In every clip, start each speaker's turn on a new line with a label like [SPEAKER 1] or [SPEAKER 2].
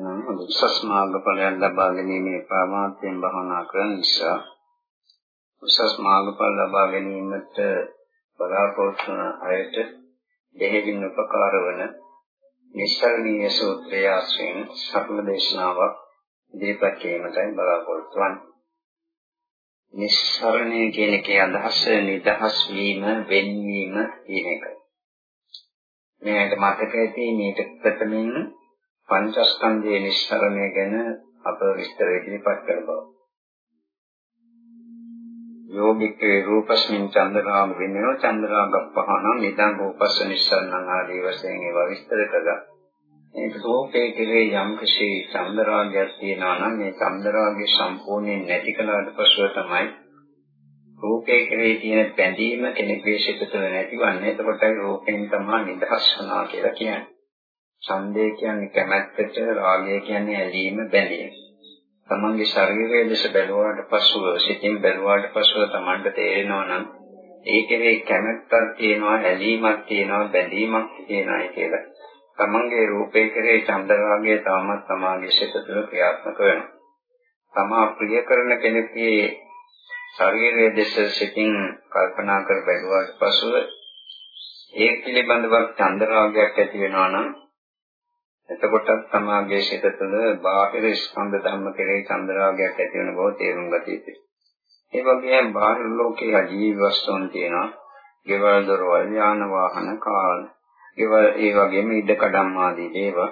[SPEAKER 1] උසස් මාර්ගඵලයක් ලබා ගැනීමේ ප්‍රමාත්යෙන් භවනා කරන නිසා උසස් මාර්ගඵල ලබා ගැනීමට බලාපොරොත්තු වන අයට දෙහිවින් උපකාර වන නිස්සාරණීය සූත්‍රය ආශ්‍රයෙන් සකල දේශනාවක් දීපත් කිරීමටයි බලාපොරොත්තු වන්නේ. නිස්සාරණය කියන එකේ අදහස නිදහස් වීම, වෙන්වීම කියන එක. මේකට මතක ඇති මේක ප්‍රථමයෙන් පංචස්කන්ධයේ නිස්සාරණය ගැන අප විස්තර ඉදිරිපත් කර බව. යෝගිකේ රූපස්මින් චන්දරාග වෙනෝ චන්දරාගප්පහන නිදං රූපස්ස නිස්සාරණං ආදී වශයෙන් ඒවා විස්තර කළා. මේක රූපේ කෙරේ යම් කිසි චන්දරාගයක් තියෙනවා නම් මේ චන්දරාගය සම්පූර්ණයෙන් නැති කළාට පසුව තමයි රූපේ කෙරේ තියෙන බැඳීම කෙනෙකුගේ සිත තුළ නැතිවන්නේ. එතකොටයි රූපෙන් තමයි නිදහස් වුණා කියලා කියන්නේ. ඡන්දය කියන්නේ කැමැත්තට, රාගය කියන්නේ ඇලීම, බැඳීම. තමන්ගේ ශරීරයේ දෙස බැලුවාට පසුව, සිතින් බැලුවාට පසුව තමන්ට තේරෙනවා නම් ඒකේ කැමැත්තක් තියෙනවා, ඇලීමක් තියෙනවා, බැඳීමක් තියෙනවා කියලා. තමන්ගේ රූපේ කෙරේ චන්දරාගය තාමත් තමාගේ සිත තුළ ක්‍රියාත්මක වෙනවා. තමා ප්‍රිය කරන කෙනෙකුගේ ශරීරයේ දෙස සිතින් කල්පනා කර බැලුවාට පසුව ඒ පිළිබඳව චන්දරාගයක් ඇති වෙනවා නම් එතකොට තමාගේ සිත තුළ බාහිර ස්කන්ධ ධර්ම කෙරෙහි චන්දරාගයක් ඇති වෙන බව තේරුම් ගත යුතුයි. ඒ වගේම බාහිර ලෝකයේ ජීව වස්තුන් තියෙනවා. ගෙවල් දොරවල් යාන වාහන කාල්. ඒවා ඒ වගේම ඉඩ කඩම් ආදී දේවල්.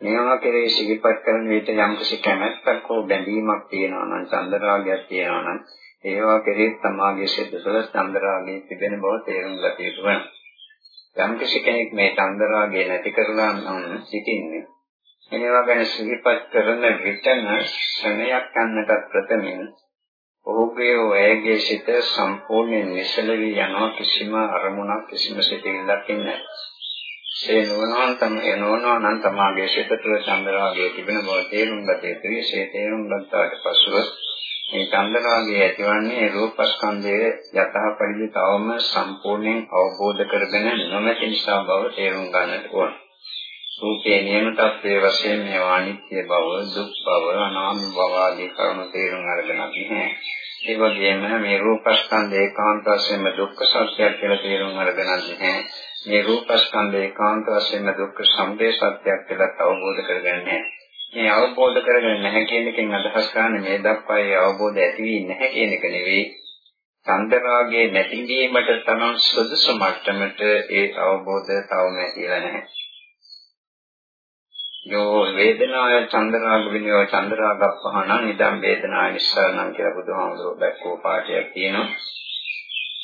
[SPEAKER 1] මේවා කෙරෙහි සිහිපත් කරන විට යම්කිසි කැමැත්තක් හෝ බැඳීමක් තියෙනවා නම් චන්දරාගයක් තියෙනවා නම් ඒවා කෙරෙහි තමාගේ සිත තුළ චන්දරාගය තිබෙන බව තේරුම් ගත යුතු වෙනවා. යම් කෙනෙක් මේ චන්දරාගය නැති කරලා නම් සිටින්නේ මේවා ගැන සිහිපත් කරන විටම ශ්‍රණයක් ගන්නට ප්‍රථමයෙන් ඔහුගේ වයගේ සිත සම්පූර්ණයෙන් නිසලවි යනවා කිසිම අරමුණක් කිසිම සිතෙල්ලක් නැහැ. ඒ නොවනවා තම එනෝනවා නම් තමාගේ සිත තුළ චන්දරාගය තිබෙන බව තේරුම් ගත යුතුයි. ඒ තේරුම් ගත්තාට පසුව මේ චන්දරාගය ඇතිවන්නේ රූපස්කන්ධයේ යථා පරිදි තවම සම්පූර්ණයෙන් අවබෝධ කරගෙන නොමැති නිසා බව තේරුම් ගන්නට ඕන. රූපේ නියම තත්ත්වයේ වශයෙන් මේ අනිත්‍ය බව, දුක් බව, අනාත්ම බව ආදී කරුණු තේරුම් අරගෙන නැහැ. ඒ වගේම මේ රූපස්කන්ධ ඒකාන්ත වශයෙන්ම දුක්ඛ සත්‍යයක් කියලා තේරුම් අරගෙන නැහැ. මේ රූපස්කන්ධ ඒකාන්ත වශයෙන්ම දුක්ඛ සමුදය සත්‍යයක් කියලා අවබෝධ කරගන්නේ නැහැ. මේ අවබෝධ කරගෙන නැහැ කියන එකෙන් අදහස් කරන්නේ මේ දක්වා ඒ අවබෝධ ඇති වී නැහැ කියන එක නෙවෙයි. චන්දරාගයේ නැතිවීමට තමන් සුදුසු මට්ටමට ඒ අවබෝධය තවම ඇතිලා නැහැ. යෝ වේදනාය චන්දරාග විනයෝ චන්දරාගප්පහණං ඉදම් වේදනාය නිස්සාරණං කියලා බුදුහාමුදුරුවෝ දැක්වූ පාඩයක් තියෙනවා.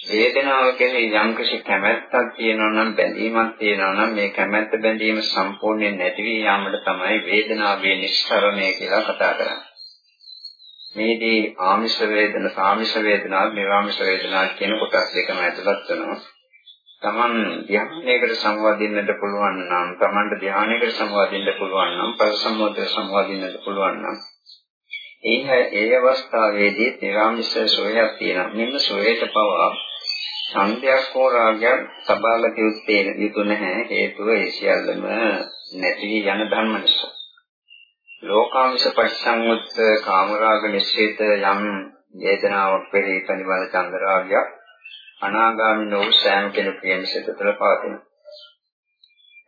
[SPEAKER 1] වේදනාව කියන්නේ යම්කිසි කැමැත්තක් තියෙනවා නම් බැඳීමක් තියෙනවා නම් මේ කැමැත්ත බැඳීම සම්පූර්ණයෙන් නැති වී යාමට තමයි වේදනාවේ නිස්සරණය කියලා කතා කරන්නේ. මේදී ආමිෂ වේදන, සාමිෂ වේදනා, නිර්ආමිෂ වේදනා කියන කොටස් දෙකම ඇතුළත් වෙනවා. Taman ධ්‍යානයකට සංවාදින්නට පුළුවන් නම්, Tamanට ධ්‍යානයකට සංවාදින්න පුළුවන් නම්, පරිසම්මෝධය සංවාදින්නට පුළුවන් නම් ඒ ඒ අවස්ථාවේදී නිර්ආමිෂ සෝයක් තියෙනවා. මෙන්න සෝයට පවා ඡන්දයක් හෝ රාගයක් සබාගත යුත්තේ යුතු නැහැ හේතුව ඒ සියල්ලම නැති යන ධර්ම නිසා ලෝකාංශ පරිසංයුත් කාමරාග නිශ්චිත යම් වේදනාවක් පෙරී පරිවල ඡන්ද රාගයක් අනාගාමී නොවු සෑම කෙනෙකුගේම සිත තුළ පවතින.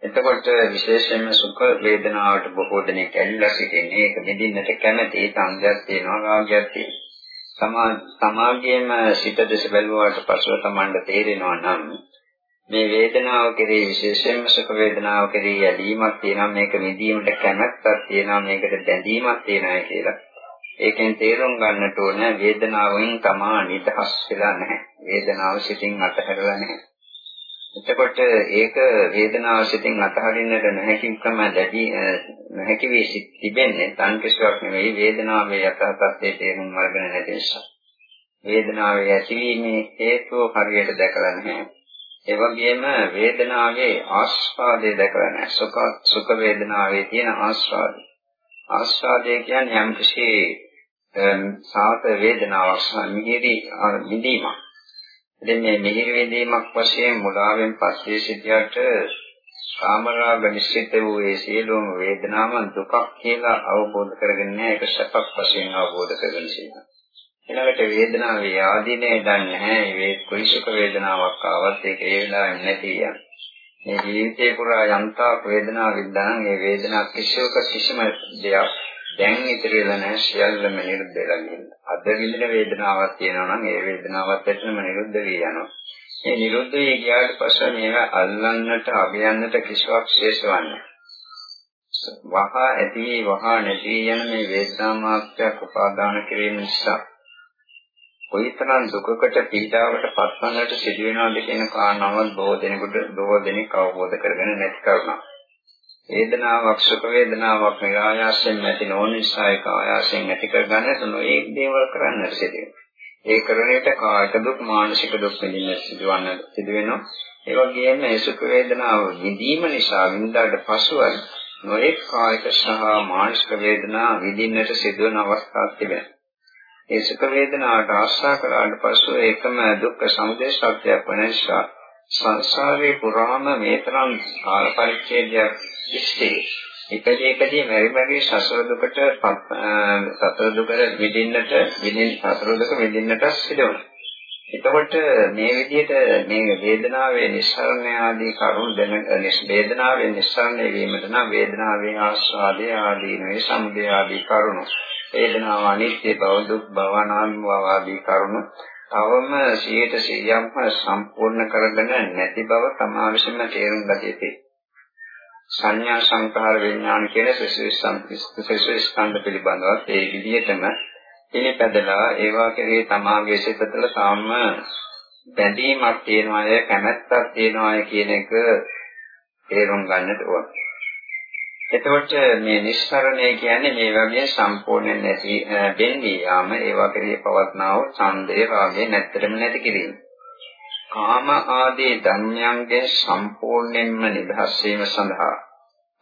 [SPEAKER 1] එතකොට විශේෂයෙන්ම සුඛ වේදනාවට බොහෝ දෙනෙක් ඇලිලා සිටින්නේ ඒක මෙදින්නට කැමති ඡන්දයක් තියෙනවා රාගයක් තියෙනවා. සමාගයේම සිත දෙස බැලුවාට පසුව තමන්ට තේරෙනවා නම් මේ වේදනාව කෙරෙහි විශේෂයෙන්ම සුඛ වේදනාව කෙරෙහි ඇලීමක් තියෙනවා මේක නිදීමට කැමැත්තක් තියෙනවා මේකට බැඳීමක් තියෙනවා කියලා. ඒකෙන් තේරුම් ගන්නට ඕන වේදනාවෙන් තමා නිදහස් වෙලා නැහැ. වේදනාව සිතින් අතහැරලා නැහැ. එතකොට ඒක වේදනාව සිතින් අතහරින්නට නොහැකිකම දැඩි නොහැකි වී තිබෙන්නේ තන් කිසිවක් නෙවෙයි වේදනාවේ යථා තත්ත්වයේ තේරුම් අරගෙන නැති නිසා. වේදනාවේ ඇතිවීමේ හේතුව හරියට දැකලා නැහැ. ඒ වගේම වේදනාවේ ආස්වාදය දැකලා නැහැ. සුඛ සුඛ වේදනාවේ තියෙන ආස්වාදය. ආස්වාදය කියන්නේ යම්කිසි සාත වේදනාවක් මිහිරි විඳීමක්. ඉතින් මේ මිහිරි විඳීමක් වශයෙන් මුලාවෙන් පස්සේ සිටියට කාමරාග නිශ්චිත වූ ඒ සියලුම වේදනාවන් දුකක් කියලා අවබෝධ කරගෙන නැහැ ඒක සැපක් වශයෙන් අවබෝධ කරගෙන සිටිනවා. ඊළඟට වේදනාවේ ආදීනේ දන්නේ නැහැ මේ කුයිසුක වේදනාවක් ආවත් ඒක ඒ වෙලාවෙම නැති යන. මේ ජීවිතේ පුරා යන්තාක් වේදනාවක් වින්දානම් ඒ වේදනාවක් කිසිවක කිසිම දෙයක් දැන් ඉතිරි වෙලා නැහැ සියල්ලම නිරුද්ධ වෙලා ගිහින්. අද විඳින වේදනාවක් තියෙනවා නම් ඒ වේදනාවත් එතනම නිරුද්ධ වී යනවා. මේ නිරුද්ධ වී ගියාට පස්සේ මේවා අල්ලන්නට අගයන්නට කිසිවක් ශේෂවන්නේ වහා ඇති වහා නැති යන මේ වේදනා මාත්‍රයක් උපාදාන කිරීම නිසා කොයිතරම් දුකකට පීඩාවට පත්වන්නට සිදු වෙනවද කියන කාරණාවත් බොහෝ දෙනෙකුට බොහෝ දෙනෙක් අවබෝධ කරගෙන නැති කරුණා. වේදනාවක් සුඛ වේදනාවක් නිරායාසයෙන් නැති නොවන නිසා ඒක ආයාසයෙන් ඇති කරගන්නට නොඒක් දේවල් කරන්නට සිදු ඒ කරන විට කායික දුක් මානසික දුක් විඳින්න සිදුවන්න සිදු වෙනවා. ඒ වගේම මේ සුඛ වේදනාව විඳීම නිසා විඳාට පසුව නොඑක් කායික සහ මානසික වේදනා විඳින්නට සිදුවන අවස්ථා තිබෙනවා. ඒ සුඛ වේදනාවට ආශා කළාට පසු ඒකම දුක්ඛ සමුදය සත්‍යයක් වන නිසා සංසාරේ පුරාම මේ තරම් කාල පරිච්ඡේදයක් ඉස්සේ එකදී එකදී මෙරි මෙරි සසර දුකට සතර දුකට විඳින්නට විඳින් සතර දුක විඳින්නට සිදුවනවා. එතකොට මේ විදිහට මේ වේදනාවේ නිස්සරණ ආදී කරුණු දැන වේදනාවේ නිස්සරණ වීමට නම් වේදනාවේ ආස්වාදයේ ආදී නේ සමුදය ආදී කරුණු වේදනාව අනිත්‍ය බව දුක් බව අනාත්ම බව ආදී කරුණු තවම 100%ක්ම සම්පූර්ණ කරගෙන නැති බව තමා විසින්ම තේරුම් ගත යුතුයි. සංඥා සංකාර විඥාන කියන සසවිස් ස්කන්ධ පිළිබඳව ඒ විදිහටම පිළිපැදලා ඒවා කෙරේ තමාගේ සිත තුළ තාම බැඳීමක් තියෙනවා කැමැත්තක් තියෙනවා කියන එක තේරුම් ගන්නට ඕන. එතකොට මේ නිස්සරණය කියන්නේ මේ වගේ සම්පූර්ණ නැති දෙන්නේ යාම ඒවා කෙරේ පවත්නා වූ ඡන්දේ රාගේ නැත්තරම නැති කිරීම. කාම ආදී ධර්මයන්ගේ සම්පූර්ණයෙන්ම නිදහස් වීම සඳහා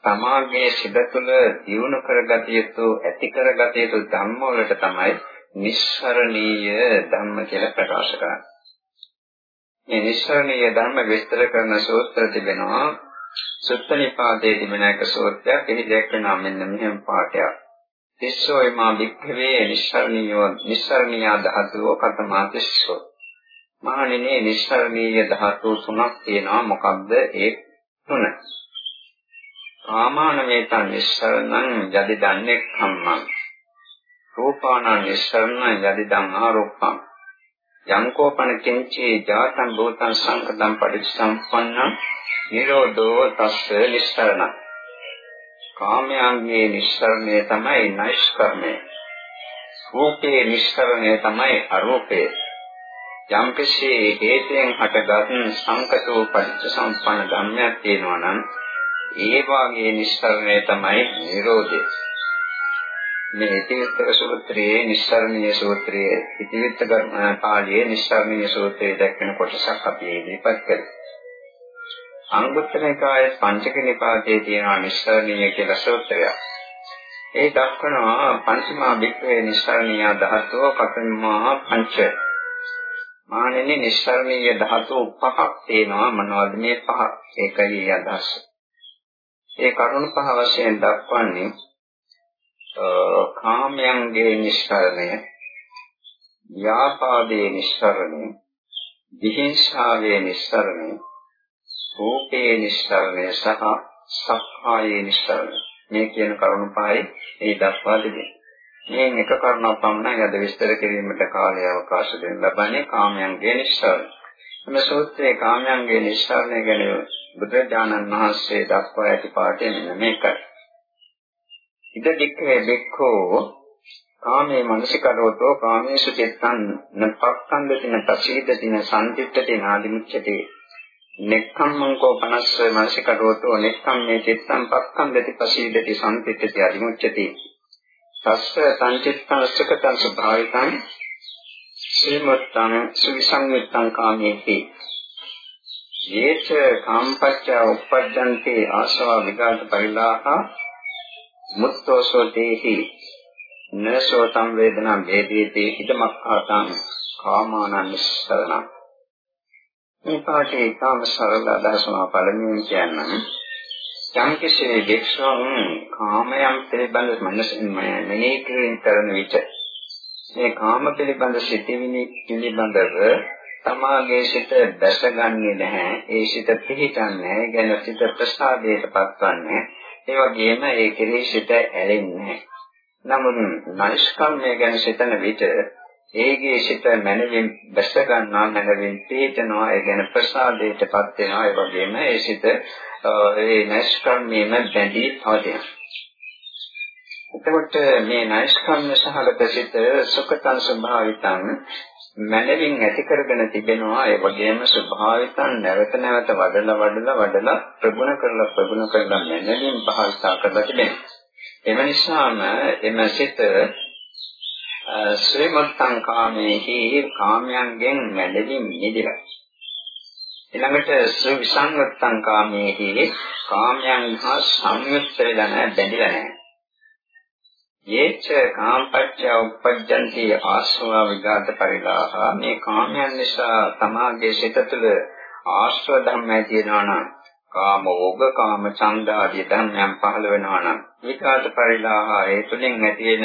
[SPEAKER 1] තමාගේ සිත තුළ දියුණු කරගත යුතු ඇති කරගත යුතු ධර්ම වලට තමයි නිස්සරණීය ධර්ම කියලා ප්‍රකාශ කරන්නේ. මේ නිස්සරණීය ධර්ම විස්තර කරන සූත්‍ර තිබෙනවා සුත්ත නිපාතයේ තිබෙන එක සූත්‍රයක් එහි දැක්වෙනා මෙන්න මෙහෙම පාඩයක්. තිස්සෝ එමා වික්ඛවේ නිස්සරණීයෝ නිස්සරණීය ධාතුව කතමා තිස්සෝ. මහණෙනි නිස්සරණීය ධාතු තුනක් තියෙනවා මොකක්ද ඒ තුන? කාමාන වේතං නිස්සරණං යදි දන්නේ කම්මං. රූපාන නිස්සරණං යදි දං ආරෝපං. යංකෝපන කිංචේ ජාතං භූතං සංකතං පටිච්චසම්පන්නං නිරෝධෝ තස්ස නිස්සරණ. කාමයන්ගේ නිස්සරණය තමයි නෛෂ්කර්මය. රූපේ නිස්සරණය තමයි අරූපය. යම්කිසි හේතයෙන් හටගත් සංකතෝ පටිච්චසම්පන්න ධර්මයක් තියෙනවා නම් ඒ වාගේ නිස්සරණය තමයි නිරෝධය. මේ ඉතිවිත්තක සූත්‍රයේ නිස්සරණීය සූත්‍රයේ ඉතිවිත්තක පාළියේ නිස්සරණීය සූත්‍රයේ දැක්වෙන කොටසක් අපි ඉදිරිපත් කරමු අංගුත්තර නිකායේ පංචක නිපාතයේ තියෙන නිස්සාරණීය කියලා සූත්‍රයක්. ඒ දක්වනවා පංචමා භික්ඛවේ නිස්සාරණීය ධාතෝ කතමා පංච. මානෙනි නිස්සාරණීය ධාතු පහක් තියෙනවා මොනවද මේ පහ? ඒකයි අදහස. ඒ කරුණු පහ වශයෙන් දක්වන්නේ කාමයන්ගේ නිස්සාරණය, ව්‍යාපාදයේ නිස්සාරණය, විහිංසාවේ නිස්සාරණය රූපේ නිස්සරණය සහ සක්කායේ නිස්සරණය මේ කියන කරුණු පහයි ඒ දක්වා තිබෙනවා. මේ එක කරුණක් පමණයි අද විස්තර කිරීමට කාලය අවකාශ දෙන්න ලබන්නේ කාමයන්ගේ නිස්සරණය. මේ සූත්‍රයේ කාමයන්ගේ නිස්සරණය ගැන බුදුරජාණන් වහන්සේ දක්වා ඇති පාඩය මෙන්න මේකයි. ඉද දික්ඛේ බික්ඛෝ කාමේ මනසිකරෝතෝ කාමේසු චිත්තං නපක්ඛන්දතින පසීදතින සම්චිත්තතින ආදිමුච්ඡතේ නෙක්ඛම්මං කෝ 50 මාසිකරෝතෝ නෙක්ඛම්මේ චිත්තං පක්ඛන්දති පසීදති සම්පිත්තති අදිමුච්ඡති. තස්ස සංචිත්තං සුඛතං සුභාවිතං සීමත්තං සුවිසංවිත්තං කාමේති. යේච කාම්පච්ච උප්පජ්ජන්ති ආශවා විගත පරිලාහ මුත්තෝසෝ තේහි නසෝ තම් වේදනා වේදේති ඉදමක්ඛාතං කාමානං නිස්සරණං මේ පාඩේ ඉතාම සරල අදහසම පළමුවෙන් කියන්නම්. යම් කිසි වික්ෂණ කාමයන් පිළිබඳ මනස මෙනෙහි කිරීම කරන විට මේ කාම පිළිබඳ සිතිවිලි පිළිබඳව තමාගේ සිත දැසගන්නේ නැහැ. ඒ සිත පිහිටන්නේ ඒ ගැන සිත ප්‍රසාදයට පත්වන්නේ ඒ වගේම ඒ කෙරෙහි සිත ඇලෙන්නේ නමුත් නෛෂ්කම්මය ගැන සිතන විට ඒගේ සිත මනවින් දැස ගන්නා මනවින් පිහිටනවා ඒ ගැන ප්‍රසාදයටපත් වෙනවා. ඒ වගේම ඒ සිත ඒ නෛෂ්කම්මයේම බැඳී පවතිනවා. එතකොට මේ නෛෂ්කම්ම්‍ය සහගත සිත සුඛතං ස්වභාවිතං මනලින් ඇති කරගෙන තිබෙනවා. ඒ වගේම ස්වභාවිතං නැවත නැවත වඩලා වඩලා වඩලා ප්‍රගුණ කරලා ප්‍රගුණ කරලා මනලින් පහල්සා කරලා තිබෙනවා. එම නිසාම එම සිත ශ්‍රීමත්තං කාමේහි කාමයන්ගෙන් මැඩලින් මිදෙලා. ඊළඟට සුවිසංගතං කාමේහි කාමයන් හා සංයුක්ත වෙලා නැහැ බැඳිලා නැහැ. යේච කාමපච්චය උපජ්ජන්ති ආශ්‍රව විගත පරිලාහ. මේ කාමයන් නිසා තමාගේ සිත තුළ ආශ්‍රව ධර්ම ඇතිවෙනවා නම් කාම ඕග කාම ඡන්ද ආදී ධර්මයන් පහළ වෙනවා නම් විගත පරිලාහ ඒ තුලින් ඇති වෙන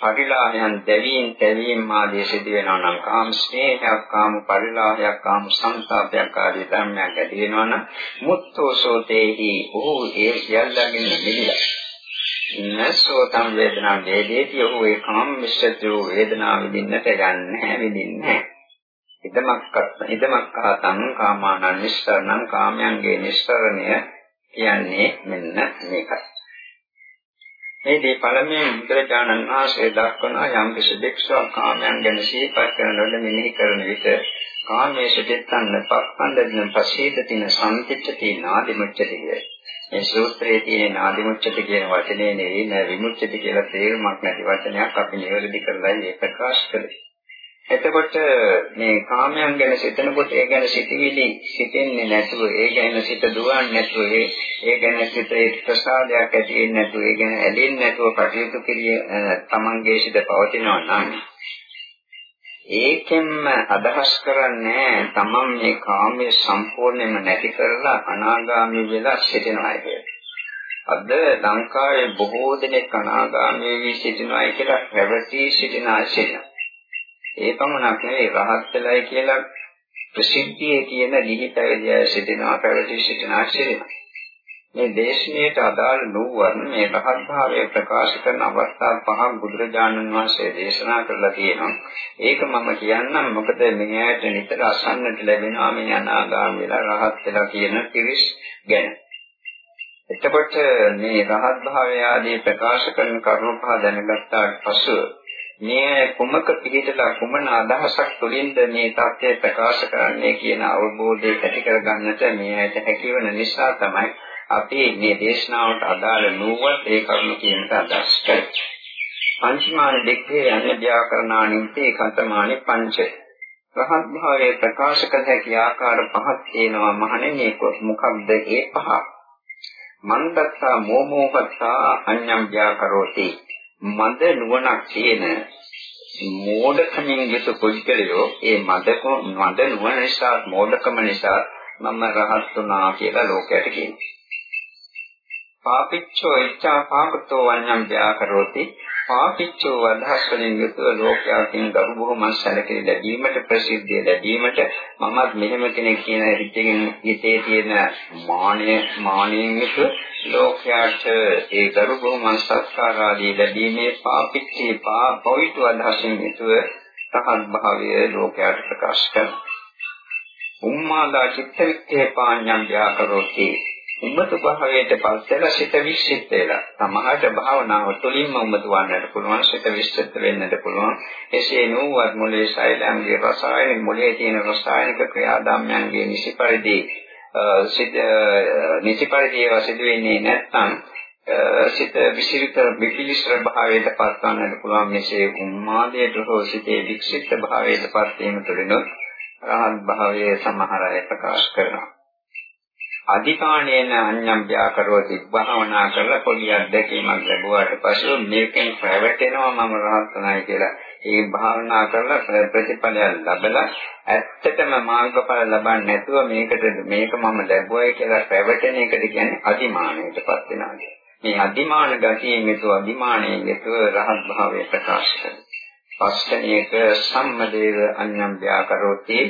[SPEAKER 1] පරිලාහයන් දෙවියන් දෙවියන් ආදී සිදු වෙනවා නම් කාම ස්නේහයක් කාම පරිලාහයක් කාම සංසාපයක් ආදී ධර්මයන් ඇති වෙනවා නම් මුත්තෝ සෝතේහි ඔහු ඒ සියල්ලකින් මිදලා නසෝතම් වේදනා වේදේති ඔහු ඒ කාම මිශ්‍රිත වූ වේදනාව විඳින්නට යන්නේ විඳින්නේ ඉදමක් ඉදමක් ආතං කාමානං නිස්සරණං කාමයන්ගේ නිස්සරණය කියන්නේ මෙන්න මේකයි. මේදී පළමුවෙන් බුදුරජාණන් වහන්සේ දක්වන යම් කිසි දෙක්ෂා කාමයන් ගැන සිහිපත් කරනකොට මෙනෙහි කරන විට කාමයේ සිටින්න පක්ඛන්දන පසීදතින සම්පිච්ඡති නාදිමුච්ඡති කියේ මේ සූත්‍රයේ තියෙන නාදිමුච්චති කියන වචනේ නෙවෙයි නෑ විමුච්චති කියලා තේරුමක් නැති වචනයක් අපි නිවැරදි කරලා මේ ප්‍රකාශ කළේ. එතකොට මේ කාමයන් ගැන සිතනකොට ඒ ගැන සිතවිලි සිතෙන්නේ නැතුව ඒ ගැන සිත දුවන්නේ නැතුව ඒ ඒ ගැන සිත ප්‍රසාදයක් ඇති වෙන්නේ නැතුව ඒ ගැන ඇලෙන්නේ නැතුව කටයුතු කිරිය තමන්ගේ සිත පවතිනවා නම් ඒකෙන්ම අදහස් කරන්නේ තමන් මේ කාමයේ සම්පූර්ණයෙන්ම නැති කරලා අනාගාමී වෙලා සිටිනවා කියලා. අද ලංකාවේ බොහෝ දෙනෙක් අනාගාමී වී සිටිනවා කියලා පැවති සිටින ආශය. ඒ පමණක් නෙවෙයි රහත් වෙලයි කියලා ප්‍රසිද්ධියේ කියන නිහිතය සිටිනවා පැවති සිටින ආශය. මේ දේශනාවට අදාළ නුවන් මේ රහත් භාවය ප්‍රකාශ කරන අවස්ථා පහක් බුදුරජාණන් වහන්සේ දේශනා කරලා තියෙනවා. ඒක මම කියන්නම් මොකද මෙයාට නිතර අසන්නට ලැබෙනවා මේ අනාගාමී වෙලා රහත් වෙලා කියන කිරිස් ගැන. එතකොට මේ රහත් භාවය ආදී ප්‍රකාශ කරන කරුණු පහ දැනගත්තාට පසු මේ කුමක පිළිතලා කුමන අදහසක් තුළින්ද මේ தත්ත්වය ප්‍රකාශ කරන්නේ කියන අවබෝධය ඇති කරගන්නට මේ ඇයට හැකියවන නිසා තමයි අපි මේ දේශනාවට අදාළ නුවත් ඒ කරුණු කියනට අදහස් කරයි. පංචමාන දෙක්ඛේ යන ව්‍යාකරණානින්තේ කතමානි පංච. රහත් භාවයේ ප්‍රකාශ කළ හැකි ආකාර පහක් තියෙනවා මහණෙනි මොකක්ද ඒ පහ? මන්දත්තා මෝමෝහත්තා අඤ්ඤම් ව්‍යාකරෝති. මද නුවණක් තියෙන මෝඩකමින් යුතු පුද්ගලයෝ ඒ මදක මද නුවණ නිසා මෝඩකම නිසා මම රහත් වුණා කියලා ලෝකයට කියනවා. පාපිච්චෝ ඉච්ඡා පාපතෝ වඤ්ඤම් ව්‍යාකරෝති පාපිච්චෝ අදහස් වලින් යුතුව ලෝකයෙන් ගරු බොහොම සැලකෙලි ලැබීමට ප්‍රසිද්ධිය ලැබීමට මමත් මෙහෙම කෙනෙක් කියන හිතකින් හිතේ තියෙන මානය මානයෙන් යුතුව ලෝකයට ඒ ගරු බොහොම සත්කාර ආදී ලැබීමේ පාපිච්චේ පා පවිතු අදහසින් යුතුව තහත් භාවය ලෝකයට ප්‍රකාශ කරනවා. උම්මාදා චිත්ත විත්තේ පාඤ්ඤම් ව්‍යාකරෝති උම්මත භාවයට පස්සෙලා සිත විශ්චිත වෙලා සමහරට භාවනාව තුළින්ම උම්මත වන්නට පුළුවන් සිත විශ්චිත වෙන්නට පුළුවන්. එසේ නුවත් මොලේ සෛලයන්ගේ රසායනික මොලේ තියෙන රසායනික ක්‍රියාදාමයන්ගේ නිසි පරිදි සිත නිසි පරිදි ඒවා සිදු වෙන්නේ නැත්නම් සිත විසිරිත විපිලිස්තර භාවයට පත් වන්නට පුළුවන්. මෙසේ උන්මාදයට හෝ සිතේ වික්ෂිප්ත භාවයට පත් වීම තුළින් රහත් භාවයේ සමහර අය ප්‍රකාශ කරනවා. අධිකාණේන අඤ්ඤම් ව්‍යාකරෝති භාවනා කරලා පොඩි අත්දැකීමක් ලැබුවාට පස්සේ මේකෙන් පැවැටෙනවා මම රහත්ණයි කියලා. ඒ භාවනා කරලා ප්‍රතිඵලයක් ලැබලා ඇත්තටම මාර්ගඵල ලබන්නේ නැතුව මේකට මේක මම ලැබුවයි කියලා පැවටෙන එකට කියන්නේ අදිමානයටපත් වෙනවා. මේ අදිමාන ගතියෙන් යුතුව අදිමානයෙන් යුතුව රහත් භාවය ප්‍රකාශ කරනවා. පස්තනියක සම්මදේව අඤ්ඤම් ව්‍යාකරෝති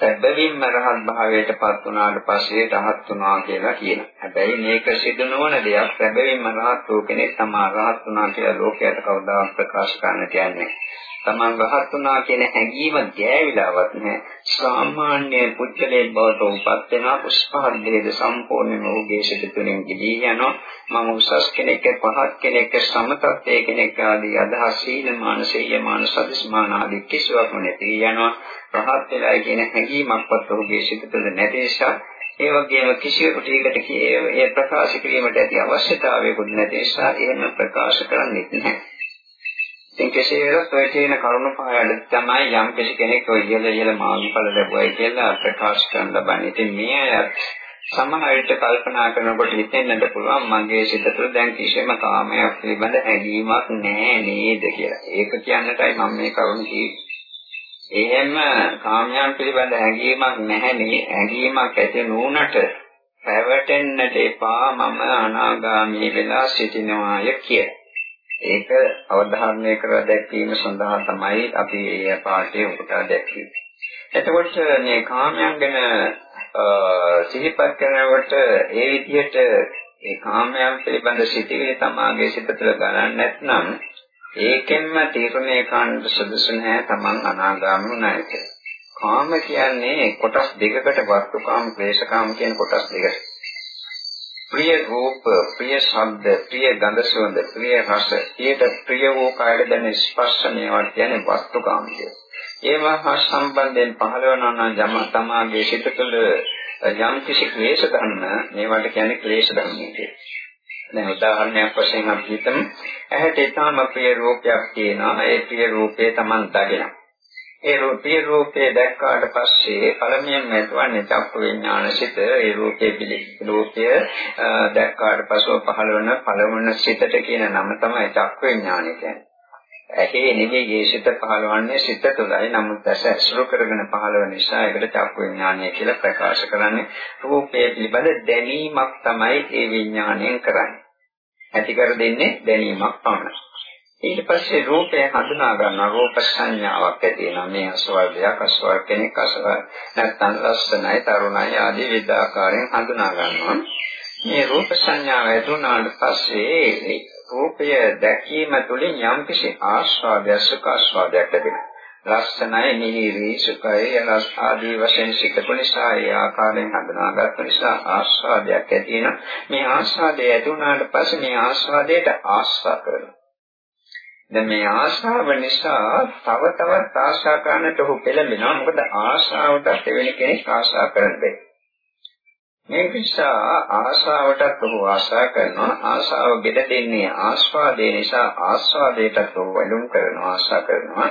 [SPEAKER 1] සැබවින්ම රහත් භාවයට පත් වුණාට පස්සේ රහත් වුණා කියලා කියනවා. හැබැයි මේක සිදු නොවන දෙයක්. සැබවින්ම රහත් වූ කෙනෙක් තමා රහත් වුණා කියලා ලෝකයට කවදාවත් ප්‍රකාශ කරන්න කියන්නේ. තමන් රහත් වුණා කියන හැඟීම ගෑවිලාවත් නැහැ. සාමාන්‍ය පුද්ගලයෙක් බවට උපත් වෙනා පුෂ්පාද්දේද සම්පූර්ණයෙන්ම ඔහුගේ සිත තුළින් ගිලී යනවා. මම උසස් කෙනෙක්, පහත් කෙනෙක්, සමතත්වයේ කෙනෙක් ආදී අදහස් සීල මානසික මාන සදිස්මාන ආදී කිසිවක් නැති යනවා. රහත් වෙලා කියන හැඟීමක්වත් ඔහුගේ සිත තුළ නැති නිසා ඒ වගේම කිසියෙකුට ඒකට ඒ ප්‍රකාශ කිරීමට ඇති අවශ්‍යතාවයකුත් නැති නිසා එහෙම ප්‍රකාශ කරන්නේ නැහැ. ඉතින් කෙසේ වෙතත් ඔය කියන කරුණ පහළ තමයි යම් කිසි කෙනෙක් ඔය ඉහළ ඉහළ මාර්ගඵල ලැබුවයි කියලා ප්‍රකාශ කරන්න ලබන්නේ. ඉතින් මේ අය සමහර විට කල්පනා කරනකොට හිතෙන්නත් පුළුවන් මගේ සිත තුළ දැන් කිසිම කාමයක් පිළිබඳ හැඟීමක් නැහැ නේද කියලා. ඒක කියන්නටයි මම මේ කරුණ කිව්වේ. එහෙම කාමයන් පිළිබඳ හැඟීමක් නැහැ නේ හැඟීමක් ඇති නුනට පැවටෙන්නට එපා මම අනාගාමී වෙලා සිටිනවාය කිය. ඒක අවධාරණය කර දැක්වීම සඳහා තමයි අපි මේ පාඩේ උපුටා දැක්වන්නේ. එතකොට මේ කාමයන් ගැන සිහිපත් කරනකොට ඒ විදිහට ඒ කාමයන් පිළිබඳ සිටිවිලි තමාගේ සිත තුළ ගණන් නැත්නම් ඒකෙන්ම තීරණය කරන්න සුදුසු නැහැ Taman අනාගාමී වුණා කියලා. කාම කියන්නේ කොටස් දෙකකට වස්තුකාම ක්ලේශකාම කියන කොටස් දෙකට. ප්‍රිය රූප, ප්‍රිය ශබ්ද, ප්‍රිය ගන්ධ සුවඳ, ප්‍රිය රස, ඊට ප්‍රිය වූ කායද දැන ස්පර්ශණේවත් කියන්නේ වස්තුකාමය. ඒවා හා සම්බන්ධයෙන් පහළවන නම් යම තමාගේ සිත තුළ යම් කිසි ක්ලේශ ධර්ම මේවට කියන්නේ ක්ලේශ ධර්ම කියලා. දැන් උදාහරණයක් වශයෙන් අපි හිතමු ඇහැට ඊටම ප්‍රිය රූපයක් තියෙනවා ඒ ප්‍රිය රූපේ Taman දකිනවා ඒ රූපේ රූපේ දැක්කාට පස්සේ පළමුවෙන්ම ඇතිවන්නේ චක්ක විඥානසිත ඒ රූපේ පිළි රූපය දැක්කාට පසුව පහළවන පළවන සිතට කියන නම තමයි චක්ක විඥානය කියන්නේ. ඇහි නෙමෙයි ඒ සිත පහළවන්නේ සිත තුළයි. නමුත් ඇස ඇසුරු කරගෙන පහළව නිසා ඒකට චක්ක විඥානය කියලා ප්‍රකාශ කරන්නේ. රූපය පිළිබඳ දැනීමක් තමයි ඒ විඥාණයෙන් කරන්නේ. ඇති කර දෙන්නේ දැනීමක් පමණයි. ඊට පස්සේ රූපය හඳුනා ගන්න රූප සංඥාවක් ඇති වෙනවා මේ අසවල් දෙයක් අසවල් කෙනෙක් අසවල් නැත්නම් ලස්සනයි තරුණයි ආදී විවිධ ආකාරයෙන් හඳුනා ගන්නවා මේ රූප සංඥාව ඇතුණාට පස්සේ රූපය දැකීම තුළින් යම්කිසි ආස්වාදයක් සුඛ ආස්වාදයක් ලැබෙනවා. ලස්සනයි නිහිරි සුඛයි රස ආදී වශයෙන් සිතපු නිසා ඒ ආකාරයෙන් හඳුනාගත් නිසා ආස්වාදයක් ඇති වෙනවා. මේ ආස්වාදය ඇති වුණාට පස්සේ මේ ආස්වාදයට ආස්වා කරනවා. දැන් මේ ආශාව නිසා තව තවත් ආශා කරන්නට ඔහු පෙළඹෙනවා. මොකද ආශාවට දෙවෙනි කෙනෙක් ආශා කරන්නේ. මේ නිසා ආශාවටත් ඔහු ආශා කරනවා ආශාව ගෙඩ දෙන්නේ ආස්වාදේ නිසා ආස්වාදයටත් ඔහු වඩුම් කරනවා ආශා කරනවා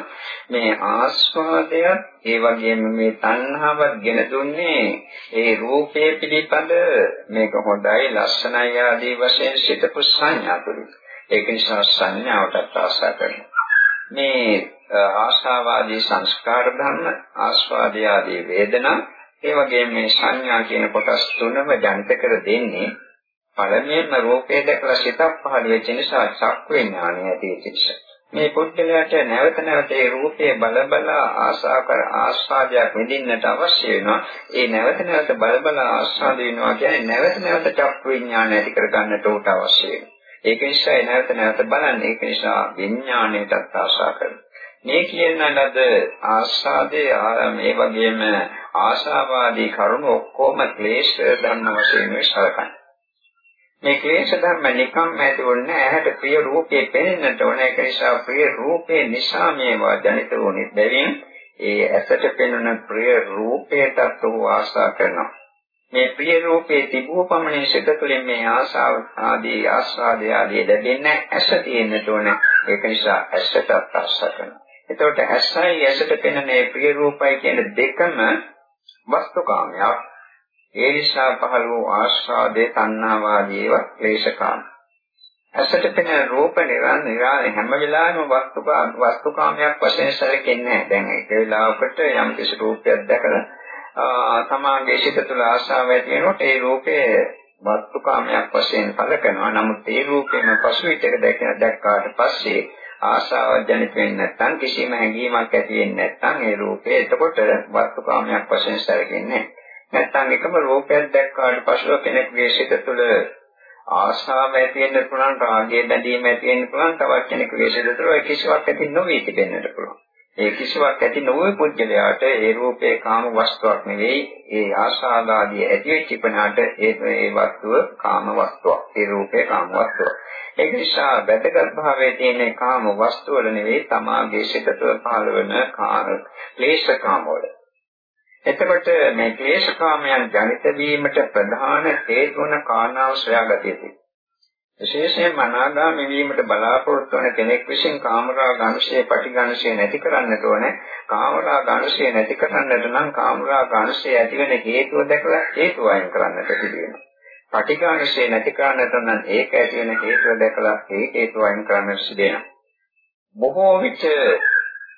[SPEAKER 1] මේ ආස්වාදයත් ඒ වගේම මේ තණ්හාවත් ගෙන දුන්නේ ඒ රූපේ පිළිපද මේක හොඳයි ලස්සනයි ආදී වශයෙන් සිතපු සංඥා තුලින් ඒක නිසා සංඥාවටත් ආශා කරනවා මේ ආශාවාදී සංස්කාර ධර්ම ආස්වාදය ආදී වේදනා ඒ වගේම මේ සංඥා කියන කොටස් තුනම ජනිත කර දෙන්නේ පළමුවෙන්ම රූපේ දැකලා සිතක් පහළ වෙච්ච නිසා චක් විඥානය ඇති වෙච්ච නිසා. මේ පුද්ගලයාට නැවත නැවත ඒ රූපේ බල බල ආශා කර ආස්වාදයක් විඳින්නට අවශ්‍ය වෙනවා. ඒ නැවත නැවත බල බල ආස්වාද වෙනවා කියන්නේ නැවත නැවත චක් විඥානය ඇති කර ගන්නට උට අවශ්‍ය වෙනවා. ඒක නිසා නැවත නැවත බලන්න ඒක නිසා විඥාණයටත් ආශා කරනවා. මේ කියන ලද ආස්වාදයේ මේ වගේම ආශාවාදී කරුණු ඔක්කොම ක්ලේශ ධර්ම වශයෙන් සලකන්නේ. මේ ක්ලේශ ධර්ම නිකම් ඇතිවෙන්නේ ඇහැට ප්‍රිය රූපේ පෙනෙන්නට ඕන ඒක නිසා ප්‍රිය රූපේ නිසා මේවා ජනිත වුනේ බැවින් ඒ ඇසට පෙනෙන ප්‍රිය රූපයටත් ඔහු ආශා කරනවා. මේ ප්‍රිය රූපේ තිබුව පමණින් සිත තුළින් මේ ආශාව ආදී ආස්වාදය ආදී ලැබෙන්නේ ඇස තියෙන්නට ඕන ඒක නිසා ඇසට ආශා කරනවා. එතකොට ඇසයි ඇසට පෙනෙන ප්‍රිය රූපයි කියන දෙකම වස්තුකාමයක්. ඒ නිසා පහළ වූ ආස්වාදේ තණ්හාවාදී ඒවා ක්ලේශකාම. ඇසට පෙනෙන රූප නිරාන හැම වෙලාවෙම වස්තුකා වස්තුකාමයක් වශයෙන් සැලකෙන්නේ නැහැ. දැන් ඒක වෙලාවකට යම් කිසි රූපයක් දැකලා තමාගේ සිත තුළ ආශාව ඇති වෙනකොට ඒ රූපේ වස්තුකාමයක් වශයෙන් සැලකනවා. නමුත් ඒ රූපේම පසු විටක දැක්කාට පස්සේ ආශාව ජනිත වෙන්නේ නැත්නම් කිසිම හැඟීමක් ඇති වෙන්නේ නැත්නම් ඒ රූපේ එතකොට වස්තුකාමයක් වශයෙන් සැලකෙන්නේ නැහැ. නැත්නම් එකම රූපයක් දැක්කාට පසුව කෙනෙකුගේ සිත තුළ ආශාව ඇති වෙන්න පුළුවන් රාගය බැඳීම ඇති වෙන්න පුළුවන් තවත් කෙනෙකුගේ සිතතර ඒ කිසිවක් ඇති නොවේ තිබෙන්නට පුළුවන් ඒ කිසිවක් ඇති නොවන පුද්ගලයාට ඒ රූපේ කාම වස්තුවක් නෙවෙයි ඒ ආශාදාදී ඇති වෙච්ච පනාට ඒ ඒ වස්තුව කාම වස්තුවක් ඒ රූපේ කාම වස්තුවක් ඒක නිසා වැදගත් භාවයේ තියෙන කාම වස්තුව වල නෙවෙයි තමාගේ සිතතර පහළ වෙන කාම ක්ලේශ කාම වල එතකොට මේ ක්ලේශකාමයන් ජනිත වීමට ප්‍රධාන හේතු වන කාරණාව සොයාගත යුතුයි. විශේෂයෙන්ම අනාගාමී වීමට බලාපොරොත්තු වන කෙනෙක් විසින් කාමරාග අනුශය පටිඝානුශය නැති කරන්නට ඕනේ. කාමරාග අනුශය නැති කරන්නට නම් කාමරාග අනුශය ඇති වෙන හේතුව දැකලා හේතුව අයින් කරන්නට පිළිවෙනවා. පටිඝානුශය නැති කරන්නට නම් ඒක ඇති වෙන හේතුව දැකලා ඒ හේතුව අයින් කරන්නට සිදෙනවා. බොහෝ විට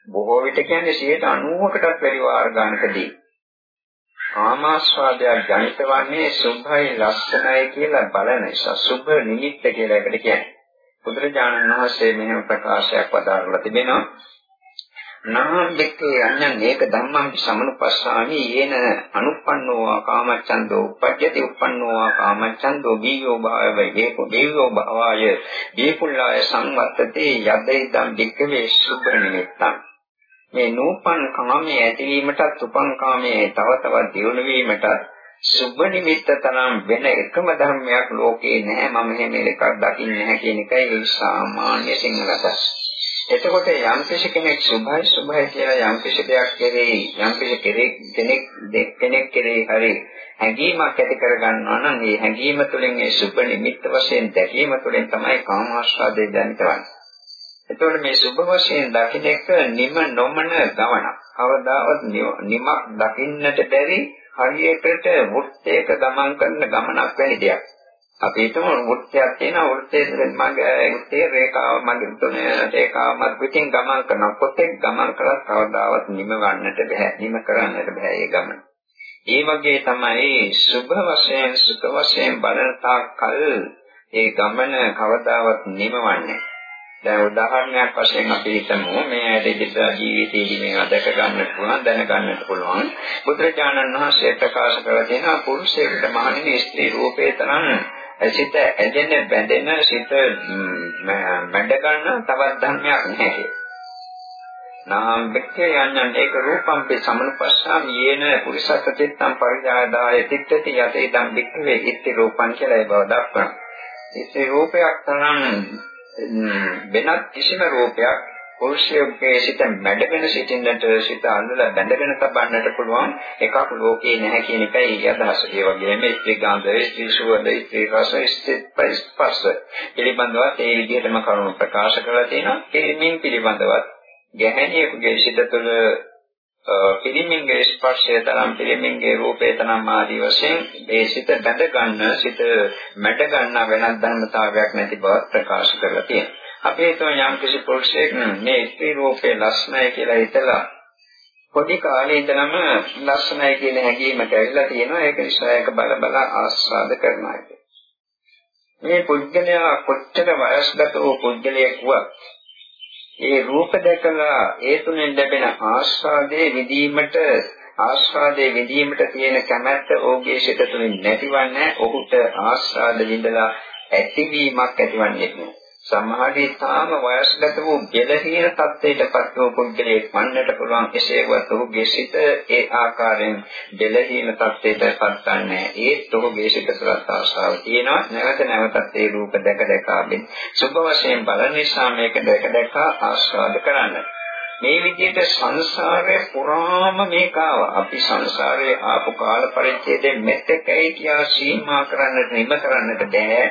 [SPEAKER 1] බොහෝ විට කියන්නේ 90කටත් වැඩි වාර ගන්නකදී කාමාස්වාදයක් ජනිත වන්නේ සුභයි ලස්සනයි කියලා බලන නිසා සුභ නිමිත්ත කියලා එකට කියන්නේ. බුදුරජාණන් වහන්සේ මෙහෙම ප්‍රකාශයක් වදාරලා තිබෙනවා. නාම දෙකේ අඤ්ඤං ඒක ධම්මං සමනුපස්සාමි යේන අනුප්පන්නෝ කාමච්ඡන්தோ උපජ්ජති උප්පන්නෝ කාමච්ඡන්தோ බීයෝ භාවය ඒකෝ බීයෝ භාවය දීපුල්ලාය සංවත්තතේ යදිදම් දික්කවේ සුභ නිමිත්තං මේ නූපන් කාමයේ ඇතිවීමටත් උපන් කාමයේ තව තවත් දියුණු වීමටත් සුබ නිමිත්ත තරම් වෙන එකම ධර්මයක් ලෝකේ නැහැ මම එහෙම එකක් දකින්නේ නැහැ කියන එකයි ඒ සාමාන්‍ය සිංහල අදහස. එතකොට යම් කෙනෙක් සුභයි සුභයි කියලා යම් දෙයක් කෙරෙහි යම් කෙනෙක් කෙනෙක් කෙරෙහි හරි හැඟීමක් ඇති කරගන්නවා නම් ඒ හැඟීම තුළින් ඒ සුබ නිමිත්ත වශයෙන් දැකීම තුළින් තමයි කාමාශ්‍රාදේ දැනිටවන්නේ. එතකොට මේ සුභ වශයෙන් දකින්න එක නිම නොමන ගමනක්. කවදාවත් නිමක් දකින්නට බැරි හරියකට වෘත්තයක ගමන් කරන ගමනක් වැනි දෙයක්. අපි හිතමු වෘත්තයක් තියෙනවා වෘත්තයේ මගේ වෘත්තයේ රේඛාව මගේ තුනේ රේඛාව මත පිටින් ගමන් කරන පොතෙක් ගමන් කරලා කවදාවත් නිම ගන්නට බෑ. නිම කරන්නට බෑ ඒ ගමන. ඒ වගේ තමයි සුභ වශයෙන් සුඛ වශයෙන් බලන තාක් කල් ඒ ගමන කවදාවත් නිමවන්නේ දැන් උදාහරණයක් වශයෙන් අපි හිතමු මේ ඇයට ඉදිරියට ජීවිතයේදී මේවා දැක ගන්නට පුළුවන් දැන ගන්නට පුළුවන් බුදුරජාණන් වහන්සේ ප්‍රකාශ කරලා තියෙනවා පුරුෂයෙකුට මහණෙනි ස්ත්‍රී රූපේ තරම් සිත ඇදෙන බැඳෙන සිත මැඩ ගන්න තවත් ධර්මයක් නැහැ නාම් බෙක්කේ යන්නන් ඒක රූපම්පේ සමනුපස්සාම යේන පුරිසත් චිත්තම් පරිජාදාය තිත්තති යතේ දම් බික්කවේ ඉති රූපං කියලා ඒ බව දක්වනවා. ඉති රූපයක් තරම් වෙනත් කිසිම රූපයක් පුරුෂයෙකුගේ සිත මැඩගෙන සිටින්නට සිත අල්ලලා බැඳගෙන තබන්නට පුළුවන් එකක් ලෝකේ නැහැ කියන එකයි අදහස. ඒ වගේම ස්ත්‍රී ගන්ධ, ස්ත්‍රී සුවඳ, ස්ත්‍රී රස, ස්ත්‍රී ස්පර්ශ පිළිබඳව ඒ විදිහටම කරුණු ප්‍රකාශ කරලා තියෙනවා. ඒ මින් පිළිබඳවත් ගැහැණියෙකුගේ සිත තුළ පිළිමින්ගේ ස්පර්ශය තරම් පිළිමින්ගේ රූපේ තරම් ආදී වශයෙන් ඒ සිත බැඳ ගන්න සිත මැඩ ගන්න වෙනත් ධර්මතාවයක් නැති බව ප්‍රකාශ කරලා තියෙනවා. අපි හිතමු යම් කිසි පුරුෂයෙක් මේ ස්ත්‍රී රූපේ ලස්සනයි කියලා හිතලා පොඩි කාලේ ඉඳලම ලස්සනයි කියන හැඟීමට ඇවිල්ලා තියෙනවා. ඒක නිසා ඒක බල බල ආස්වාද කරනවා. මේ පුද්ගලයා කොච්චර වයස්ගත වූ පුද්ගලයෙක් වුවත් ඒ රූප දැකලා ඒ තුනෙන් ලැබෙන ආස්වාදයේ විඳීමට ආස්වාදයේ විඳීමට තියෙන කැමැත්ත ඔහුගේ සිත තුළින් නැතිවන්නේ ඔහුට ආස්වාද විඳලා ඇතිවීමක් ඇතිවන්නේ නැහැ. සමහරවි තාම වයස්ගත වූ බෙලහීන තත්ත්වයටපත් වූ පුද්ගලයෙක් වන්නට පුළුවන්. එසේවත් ඔහුගේ සිත ඒ ආකාරයෙන් බෙලහීන තත්ත්වයටපත් ගන්නෑ. ඒත් ඔහුගේ සිත තුළත් ආශාව තියෙනවා. නැවත නැවතත් ඒ රූප දැක දැක ආමින් සුභ වශයෙන් බලන නිසා මේක දැක දැක ආස්වාද කරන්න. මේ විදිහට සංසාරේ පුරාම මේක අපි සංසාරේ ආපු කාල පරිච්ඡේදයෙන් මෙතෙකයි කියා සීමා කරන්නට නිම කරන්නට බෑ.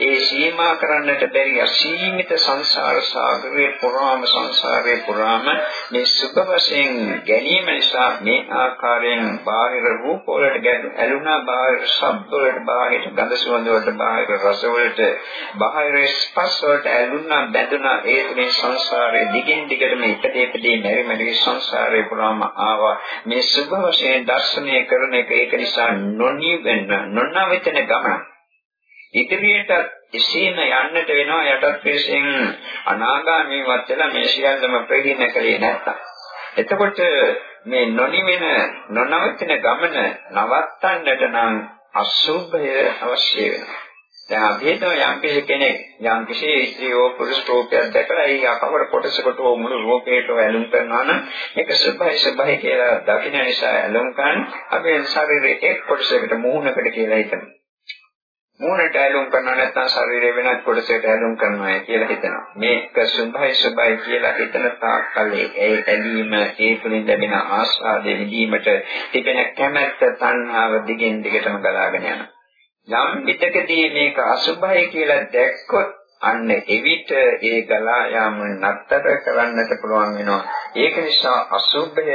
[SPEAKER 1] ඒ සීමා කරන්නට බැරි අසීමිත සංසාර සාගරේ පුරාම සංසාරේ පුරාම මේ සුඛ වශයෙන් ගැනීම නිසා මේ ආකාරයෙන් බාහිර රූප වලට ඇලුනා බාහිර ශබ්ද වලට බාහිර ගඳ සුවඳ වලට බාහිර රස වලට බාහිර ස්පර්ශ වලට ඇලුනා බැඳුනා ඒ තුනේ සංසාරේ දිගින් දිගටම ඉපදේ ඉපදී මෙරි මෙරි සංසාරේ පුරාම ආවා. මේ සුභ වශයෙන් දර්ශනය කරන එක ඒක නිසා නොනිවෙන්න නොනවතින ගමන. ඉදිරියට එසේම යන්නට වෙනවා යටත් පිළිසෙන් අනාගාමීවත් වෙලා මේ සියල්ලම ප්‍රහීන කලේ නැත්තම්. එතකොට මේ නොනිවෙන නොනවතින ගමන නවත්තන්නට නම් අසුභය අවශ්‍ය වෙනවා. දැන් අපි හිතමු යම් කෙනෙක් යම් කිසි ස්ත්‍රියෝ පුරුෂ රූපයක් දැකලා ඒ අකවර කොටසකට මුළු රූපේට ඇලුම් කරනවා නම් ඒක සුභයි සුභයි කියලා දකින්න නිසා ඇලුම් කරන අපේ ශරීරයේ එක් කොටසකට මුහුණකට කියලා හිතනවා. මුහුණට ඇලුම් කරනවා නැත්නම් ශරීරයේ වෙනත් කොටසකට ඇලුම් කරනවා කියලා හිතනවා. මේක සුභයි සුභයි කියලා හිතන තාක්කල්ලේ ඒ ඇලීම ඒ තුලින් ලැබෙන ආස්වාදයේ විදීමට තිබෙන කැමැත්ත තණ්හාව දිගින් දිගටම ගලාගෙන යනවා. යම් පිටකදී මේක අසුභයි කියලා දැක්කොත් අන්න එවිට ඒ ගලා යාම නතර කරන්නට පුළුවන් වෙනවා. ඒක නිසා අසුභය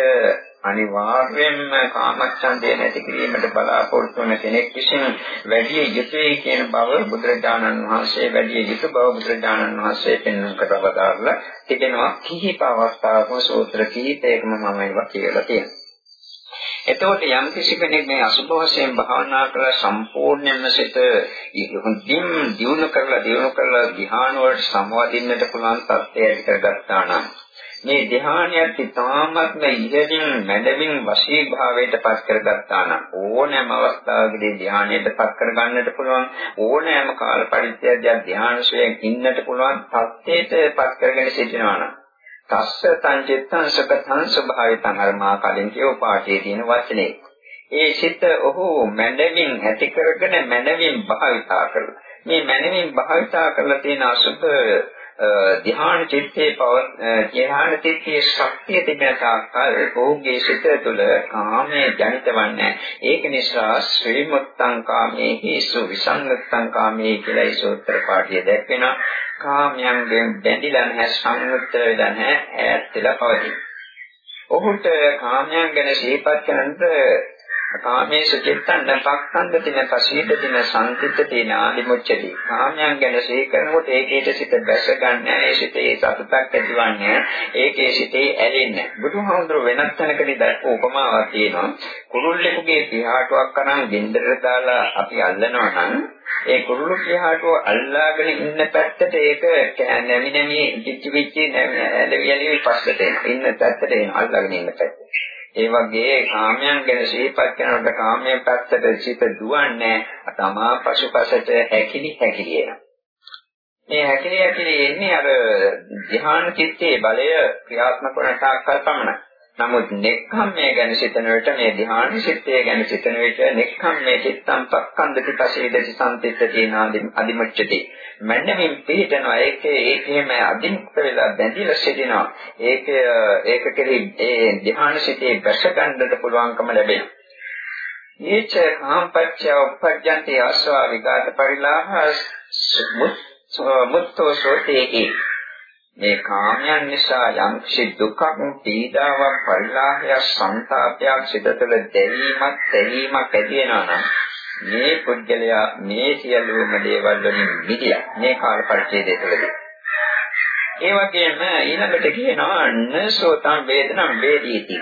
[SPEAKER 1] අනිවාර්යයෙන්ම කාමච්ඡන්දය නැති කිරීමට බලාපොරොත්තු වන කෙනෙක් විසින් වැඩි යුතුයි කියන බව බුදුරජාණන් වහන්සේ වැඩි යුතු බව බුදුරජාණන් වහන්සේ පෙන්වන කරවදාරලා තිබෙනවා කිහිප අවස්ථාවක සූත්‍ර කිහිපයකම මම ඒවා කියලා තියෙනවා. එතකොට යම් කිසි කෙනෙක් මේ අසුභ වශයෙන් භාවනා කරලා සම්පූර්ණයෙන්ම සිත ඉදින් දියුණු කරලා දියුණු කරලා ධ්‍යාන වලට සමවදින්නට පුළුවන් තත්ත්වය ඇති කරගත්තා නම් මේ ධ්‍යානයත් ඉතාමත්ම ඉහළින් මැඩමින් වශී භාවයට පත් කරගත්තා නම් ඕනෑම අවස්ථාවකදී ධ්‍යානයට පත් කරගන්නට පුළුවන් ඕනෑම කාල පරිත්‍යාගයක් ධ්‍යානශයෙන් ඉන්නට පුළුවන් තත්ත්වයට පත් කරගෙන සිටිනවා නම් තස්ස තං චිත්තං සකතං ස්වභාවිතං අර මා කලින් කියව පාඨයේ තියෙන වචනේ. ඒ සිත ඔහු මනමින් ඇති කරගෙන මනමින් භාවිතා කරලා මේ මනමින් භාවිතා කරලා තියෙන අසුභ ධ්‍යාන චිත්තේ පව ධ්‍යාන චිත්තේ ශක්තිය තිබෙන තාක්කල් ඔහුගේ සිත තුළ කාමයේ ජනිතවන්නේ ඒක නිසා ශ්‍රී මුත්තං කාමේහි සුවිසංගතං කාමේ කියලා ඒ සූත්‍ර පාඨය දැක්වෙනවා කාමයන්ගෙන් බැඳිලා නැහැ සංයුක්ත වෙලා නැහැ ඈත් වෙලා පවතී. ඔහුට කාමයන් ගැන සිහිපත් කරනකොට කාමේසු චිත්තං පක්ඛන්දතින පසීදතින සංකිට්ඨති නාදිමුච්චති කාමයන් ගැන සිහි කරනකොට ඒකේට සිත දැස ගන්න ඒ සිතේ සතුටක් ඇතිවන්නේ ඒකේ සිතේ ඇලෙන්නේ. බුදුහාමුදුර වෙනත් තැනකදී දැක්ක උපමාවක් තියෙනවා. කුරුල්ලෙකුගේ පියාටුවක් කරන් ගෙන්දරට දාලා අපි අල්ලනවා නම් ඒ කුරුළු පියාටුව අල්ලාගෙන ඉන්න පැත්තට ඒක නැමි නැමි කිච්චි කිච්චි නැමි නැමි පස්සට එන ඉන්න පැත්තට එන අල්ලාගෙන ඉන්න පැත්තට. ඒ වගේ කාමයන් ගැන සිහිපත් කරනකොට කාමයේ පැත්තට සිත දුවන්නේ තමා පසුපසට හැකිලි හැකිලි එනවා. මේ හැකිලි හැකිලි එන්නේ අර ධ්‍යාන චිත්තේ බලය ක්‍රියාත්මක වන තාක්කල් පමණයි. නමුත් නෙක්ඛම්මය ගැන සිතන විට මේ ධ්‍යාන චිත්තය ගැන සිතන විට නෙක්ඛම්මේ චිත්තං පක්ඛන්දති පසේදති සම්තිත්තති නාදි අදිමුච්චති. මන්නමින් පිළිතනවා ඒකේ ඒකේම අදිමුක්ත වෙලා බැඳිලා සිටිනවා. ඒක ඒක කෙරෙහි ඒ ධ්‍යාන චිත්තේ බැස ගන්නට පුළුවන්කම ලැබෙනවා. ඒච කාම්පච්චය උපජ්ජන්ති ආස්වා විගත පරිලාහ මුත්තෝ සෝතේහි. මේ කාමයන් නිසා යම් කිසි දුකක් පීඩාවක් පරිලාහයක් සංతాපයක් සිත තුළ දැවීමක් තැවීමක් ඇති වෙනවා නම් මේ පුද්ගලයා මේ සියලුම දේවල් වලින් මිදිලා මේ කාල පරිච්ඡේදය තුළදී. ඒ වගේම ඊළඟට කියනවා නසෝතං වේදනං වේදීති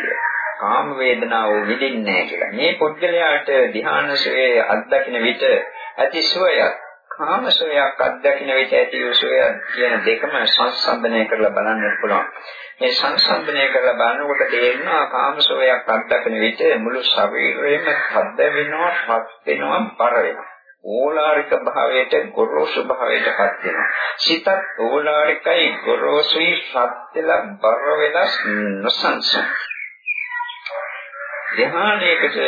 [SPEAKER 1] කාම වේදනාව විඳින්නේ නැහැ කියලා. මේ පුද්ගලයාට ධ්‍යානසයේ අත්දකින්න විට ඇති සුවයක් කාමසෝයක් අත්දකින්න විට ඇති වූ සෝය කියන දෙකම සංසන්දනය කරලා බලන්න පුළුවන්. මේ සංසන්දනය කරලා බලනකොට තේරෙනවා කාමසෝයක් අත්දකින්න විට මුළු ශරීරයම හද්ද වෙනවා, පත් වෙනවා, බර වෙනවා. ඕලාරික භාවයට ගොරෝසු භාවයටපත් වෙනවා. සිතත් ඕලාරිකයි ගොරෝසුයි සත් වෙලා බර වෙලා නොසන්සුන්. ධ්‍යානයකට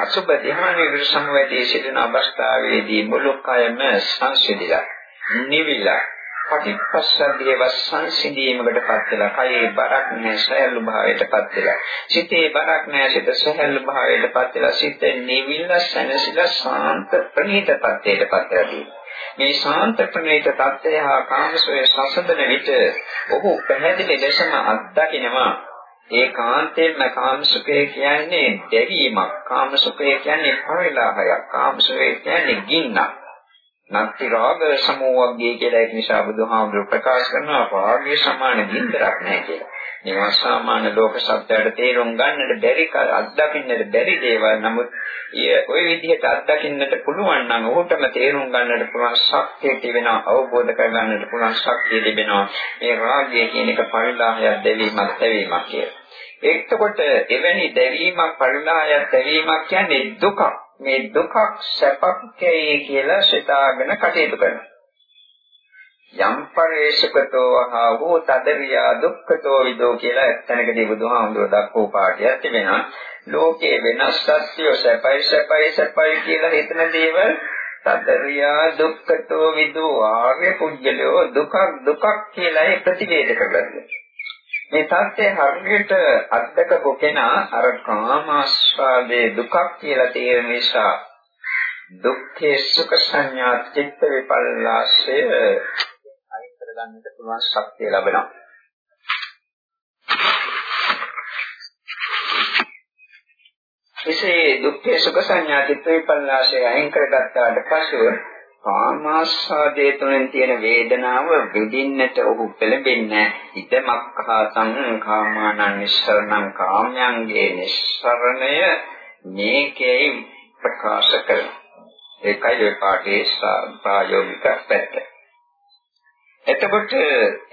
[SPEAKER 1] අසුබ ධ්‍යානයකට සමවැදී සිටින අවස්ථාවේදී මුළු කයම සංසිඳිලා නිවිලා පටිච්චසමුප්පාදයේ වස්සංසිඳීමකටපත් වෙලා කයේ බරක් නැහැ සහැල්ලු භාවයටපත් වෙලා සිතේ බරක් නැහැ සිත සහැල්ලු භාවයටපත් වෙලා සිත නිවිල සැනසීලා ශාන්ත ප්‍රණීත තත්ත්වයටපත් වෙලා මේ ශාන්ත ප්‍රණීත තත්ත්වය හා කාමසෝය සසඳන විට ඔහු පැහැදිලි ලෙසම අත්දකිනවා. ඒ කාන්තේම කාමසුඛය කියන්නේ දැවීමක්. කාමසුඛය කියන්නේ පරිලාහයක් කාමසුඛය කියන්නේ ගින්නක්. නත්ති රාග සමෝවග්ගය කියලා ඒක නිසා බුදුහාමුදුරු ප්‍රකාශ කරනවා. රාගයේ සමාන ගින්දරක් නැහැ කියලා. මේවා සාමාන්‍ය ලෝක සත්‍යයට තේරුම් ගන්නට බැරි අත්දකින්නට බැරි දේවල්. නමුත් ওই විදිහට අත්දකින්නට පුළුවන් නම් ඔහුටම තේරුම් ගන්නට පුළුවන් ශක්තිය තිබෙනවා අවබෝධ කර ගන්නට පුළුවන් ශක්තිය තිබෙනවා. මේ රාගය කියන එක පරිලාහයක් දෙවීමක් තැවීමක් කියලා. එතකොට එවැනි දැවීමක් පරිලාහයක් දැවීමක් කියන්නේ දුකක්. මේ දුකක් සැපක්කේ කියලා සිතාගෙන කටයුතු කරනවා. යම් පරේශකතෝ ආවෝ තදරියා දුක්ඛතෝ විදෝ කියලා එතනකදී බුදුහාමුදුරුවෝ දක්වපු පාඩියක් තිබෙනවා. ලෝකේ වෙනස් සත්‍යෝ සැපයි සැපයි සැපයි කියලා හිතන දේවල් තදරියා දුක්ඛතෝ විදෝ ආර්ය පුජ්‍යලෝ දුකක් දුකක් කියලා ප්‍රතිවේද කරගන්නවා. මේ தත්ත්වය හරියට අත්දකපු කෙනා අර කාමාස්වාදයේ දුකක් කියලා තේරෙන නිසා දුක්ඛේ සුඛ සංඥා චිත්ත විපල්ලාශය අයින් කරගන්නට පුළුවන් ශක්තිය ලැබෙනවා. එසේ දුක්ඛේ සුඛ සංඥා චිත්ත විපල්ලාශය අයින් කරගත්තාට පසු කාමාස්වාදයේ තුලින් තියෙන වේදනාව විඳින්නට ඔහු පෙළඹෙන්නේ හිතමක්ඛාතං කාමානං නිස්සරණං කාමයන්ගේ නිස්සරණය මේකේ ප්‍රකාශ කරන ඒකයි ඔය පාඩේ ප්‍රායෝගික පැත්ත. එතකොට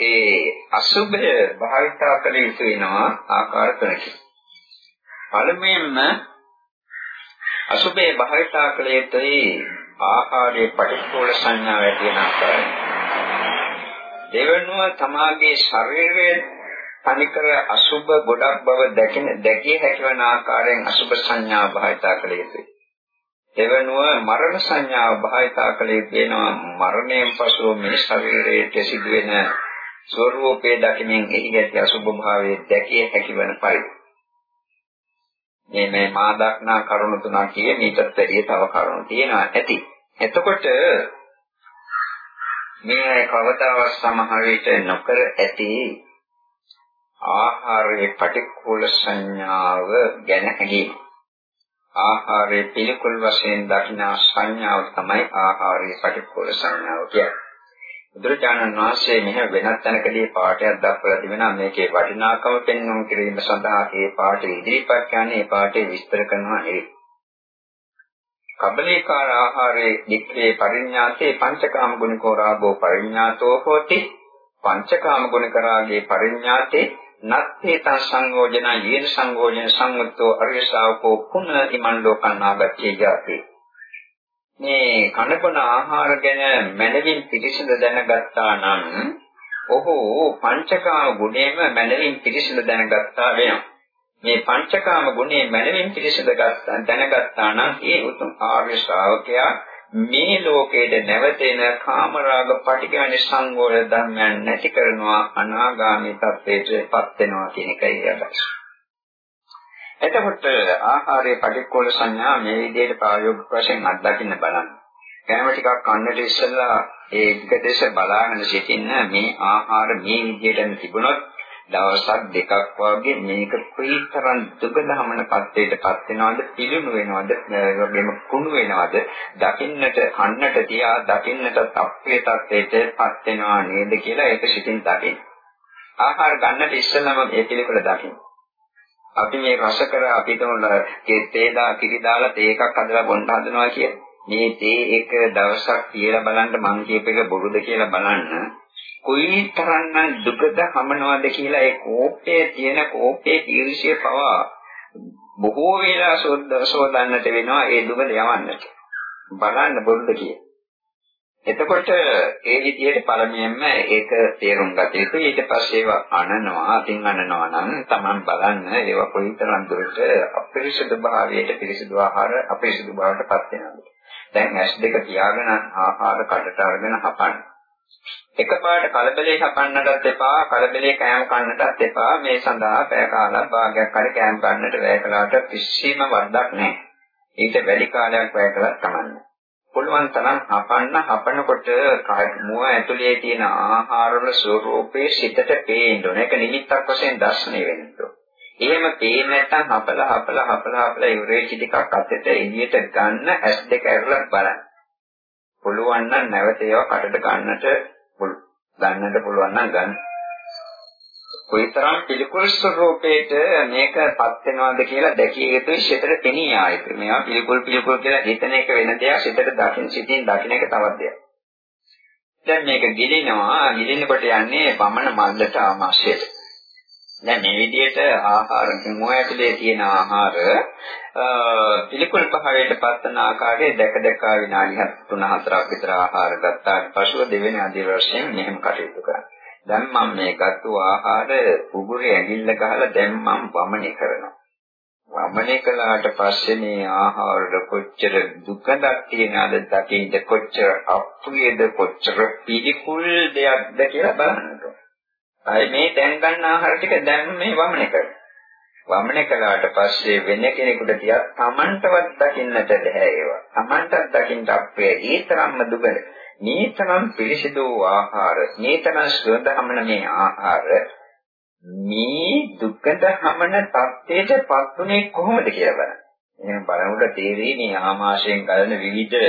[SPEAKER 1] ඒ අසුභය භාවිතා කළ යුතු වෙනවා ආකාර තුනකින්. පළමුවෙන්ම අසුභය භාවිතා කළ යුතුයි ආහාරයේ පටිච්චෝල සංඥාව ඇති වෙන ආකාරය. දෙවෙනුව තමාගේ ශරීරයේ තනිකර අසුබ ගොඩක් බව දැකින දැකිය හැකිවන ආකාරයෙන් අසුබ සංඥා භාවිතා කළ යුතුයි. දෙවෙනුව මරණ සංඥාව භාවිතා කළ යුතු වෙනවා මරණයෙන් පසු මේ ශරීරයේ සිදුවෙන ස්වરૂපයේ දකිමින් එහි ඇති අසුබ භාවයේ දැකිය හැකිවන පරිදි. මේ මේ මා දක්නා කරුණු තුනක් කියේ මීටත් වැඩිය තව කරුණු තියෙනවා ඇති. එතකොට මේ කවදාවත් සමහර විට නොකර ඇති ආහාරයේ පටික්කුල සංඥාව ගැන හැඟීම. ආහාරයේ පිළිකුල් වශයෙන් දකිනා සංඥාව තමයි ආහාරයේ පටික්කුල සංඥාව කියන්නේ. බුදුරජාණන් වහන්සේ මෙහෙ වෙනත් තැනකදී පාඩයක් දක්වලා තිබෙනවා මේකේ වටිනාකම පෙන්වන්න කිරීම සඳහා ඒ පාඩේ ඉදිරිපත් කියන්නේ ඒ පාඩේ විස්තර කරනවා නෙවෙයි. කබලේකාර ආහාරයේ නික්‍රේ පරිඥාතේ පංචකාම ගුණකෝ රාගෝ පරිඥාතෝ හෝති පංචකාම ගුණකරාගේ පරිඥාතේ නත්තේ තං සංයෝජන යේන සංයෝජන සම්මුතෝ අරිය ශාවකෝ පුන ඉමන් ලෝකං නාගච්ඡේ ජාති මේ කනබන ආහාර ගැන මනවින් පිළිසිඳ දැනගත්තා නම් ඔහු පංචකාම ගුණේම මනවින් පිළිසිඳ දැනගත්තා වෙනවා. මේ පංචකාම ගුණේ මනවින් පිළිසිඳ දැනගත්තා නම් ඒ උතුම් ආර්ය ශ්‍රාවකයා මේ ලෝකයේ නැවතෙන කාමරාග පටිඝාන සංගෝල ධර්මයන් නැති කරනවා අනාගාමී තත්ත්වයට පත් වෙනවා කියන එකයි අදහස. එතකොට ආහාරයේ පටික්කුල සංඥා මේ විදිහට ප්‍රායෝගික වශයෙන් අත්දකින්න බලන්න. කෑම ටිකක් කන්නට ඉස්සෙල්ලා ඒ ටික දේශ බලාගෙන සිටින්න මේ ආහාර මේ විදිහටම තිබුණොත් දවසක් දෙකක් වගේ මේක ප්‍රීතරන් දුකදහමන පත්වයටපත් වෙනවද පිළිණු වෙනවද වගේම කුණු වෙනවද දකින්නට කන්නට තියා දකින්නට අප්‍රිය තත්ත්වයටපත් වෙනවා නේද කියලා ඒක සිතින් දකින්න. ආහාර ගන්නට ඉස්සෙල්ලාම මේ පිළිකුල දකින්න. අපි මේ රස කර අපිට තේ දා කිරි දාලා තේ එකක් හදලා බොන්න හදනවා කියන්නේ. මේ තේ එක දවසක් කියලා බලන්න මං කියප එක බොරුද කියලා බලන්න. කොයි තරම්නම් දුකද හමනවද කියලා ඒ කෝපයේ තියෙන කෝපයේ තීර්ෂය පවා බොහෝ වේලා සෝදන්නට වෙනවා ඒ දුක යවන්නට. බලන්න බොරුද කියලා. එතකොට ඒ විදිහට පළමුවෙන්ම ඒක තේරුම් ගත යුතුයි. ඊට පස්සේ ඒවා අනනවා, අතින් අනනවා නම් Taman බලන්න ඒවා කොයිතරම් දුරට අපිරිසුදු භාවයට පිරිසුදු ආහාර අපිරිසුදු භාවයට පත් වෙනවද. දැන් ඇස් දෙක පියාගෙන ආහාර කඩට අරගෙන හපන්න. එකපාරට කලබලේ කපන්නටත් එපා කලබලේ කෑම කන්නටත් එපා මේ සඳහා පැය කාලක් භාගයක් හරි කෑම කන්නට වැය කළාට කිසිම වරදක් නැහැ. ඊට වැඩි කාලයක් වැය කළත් කමන්නේ. පුළුවන් තරම් හපන්න හපනකොට මුව ඇතුලේ තියෙන ආහාරවල ස්වરૂපේ සිතට පේන්න ඕන. ඒක නිමිත්තක් වශයෙන් දැස්නේ වෙන්න ඕන. එහෙම පේන්නේ නැත්නම් හපලා හපලා හපලා හපලා ඉවරේචි ටිකක් අතට එළියට ගන්න ඇස් දෙක ඇරලා බලන්න. පුළුවන් නම් නැවත ඒවා කටට ගන්නට ගන්නට පුළුවන් නම් ගන්න. කොයිතරම් පිළිකුල් ස්වરૂපයකට මේකපත් වෙනවද කියලා දැකිය යුතුයි සිතට පෙනී ආයත. මේවා පිළිකුල් පිළිකුල් කියලා හිතන එක වෙන දෙයක් සිතට දකින් සිතින් දකින්න එක තවත් දෙයක්. දැන් මේක ගිලිනවා ගිලිනකොට යන්නේ වමන මල්ලට ආමාශයට. දැන් මේ විදිහට ආහාර මොහ ඇතුලේ තියෙන ආහාර පිළිකුල් පහරයට පත්වන ආකාරයේ දැක දැක විනාඩි 3-4ක් විතර ආහාර ගත්තාට පසුව දෙවෙනි අධි වශයෙන් මෙහෙම කටයුතු කරනවා. දැන් මම මේ ගත්තු ආහාර උගුරේ ඇඟිල්ල ගහලා දැන් මම වමනේ කරනවා. වමනේ කළාට පස්සේ මේ ආහාරවල කොච්චර දුකක් තියනවද දකින්න කොච්චර අප්‍රියද කොච්චර පිළිකුල් දෙයක්ද කියලා බලන්න අය මේ දැන් ගන්න ආහාර ටික දැන් මේ වමනේ කරනවා. වමනේ කළාට පස්සේ වෙන කෙනෙකුට තියා Tamanටවත් දකින්නට බැහැ ඒවා. Tamanටත් දකින්න අප්‍රිය. ඒ තරම්ම දුබල. මේ තරම් පිරිසිදු ආහාර, මේ තරම් සුවඳ හමන මේ ආහාර මේ දුක්කට හමන තත්ත්වයට පත්ුනේ කොහොමද කියලා බලන්න. එහෙනම් බලනකොට තේරෙයි මේ ආමාශයෙන් ගලන විවිධ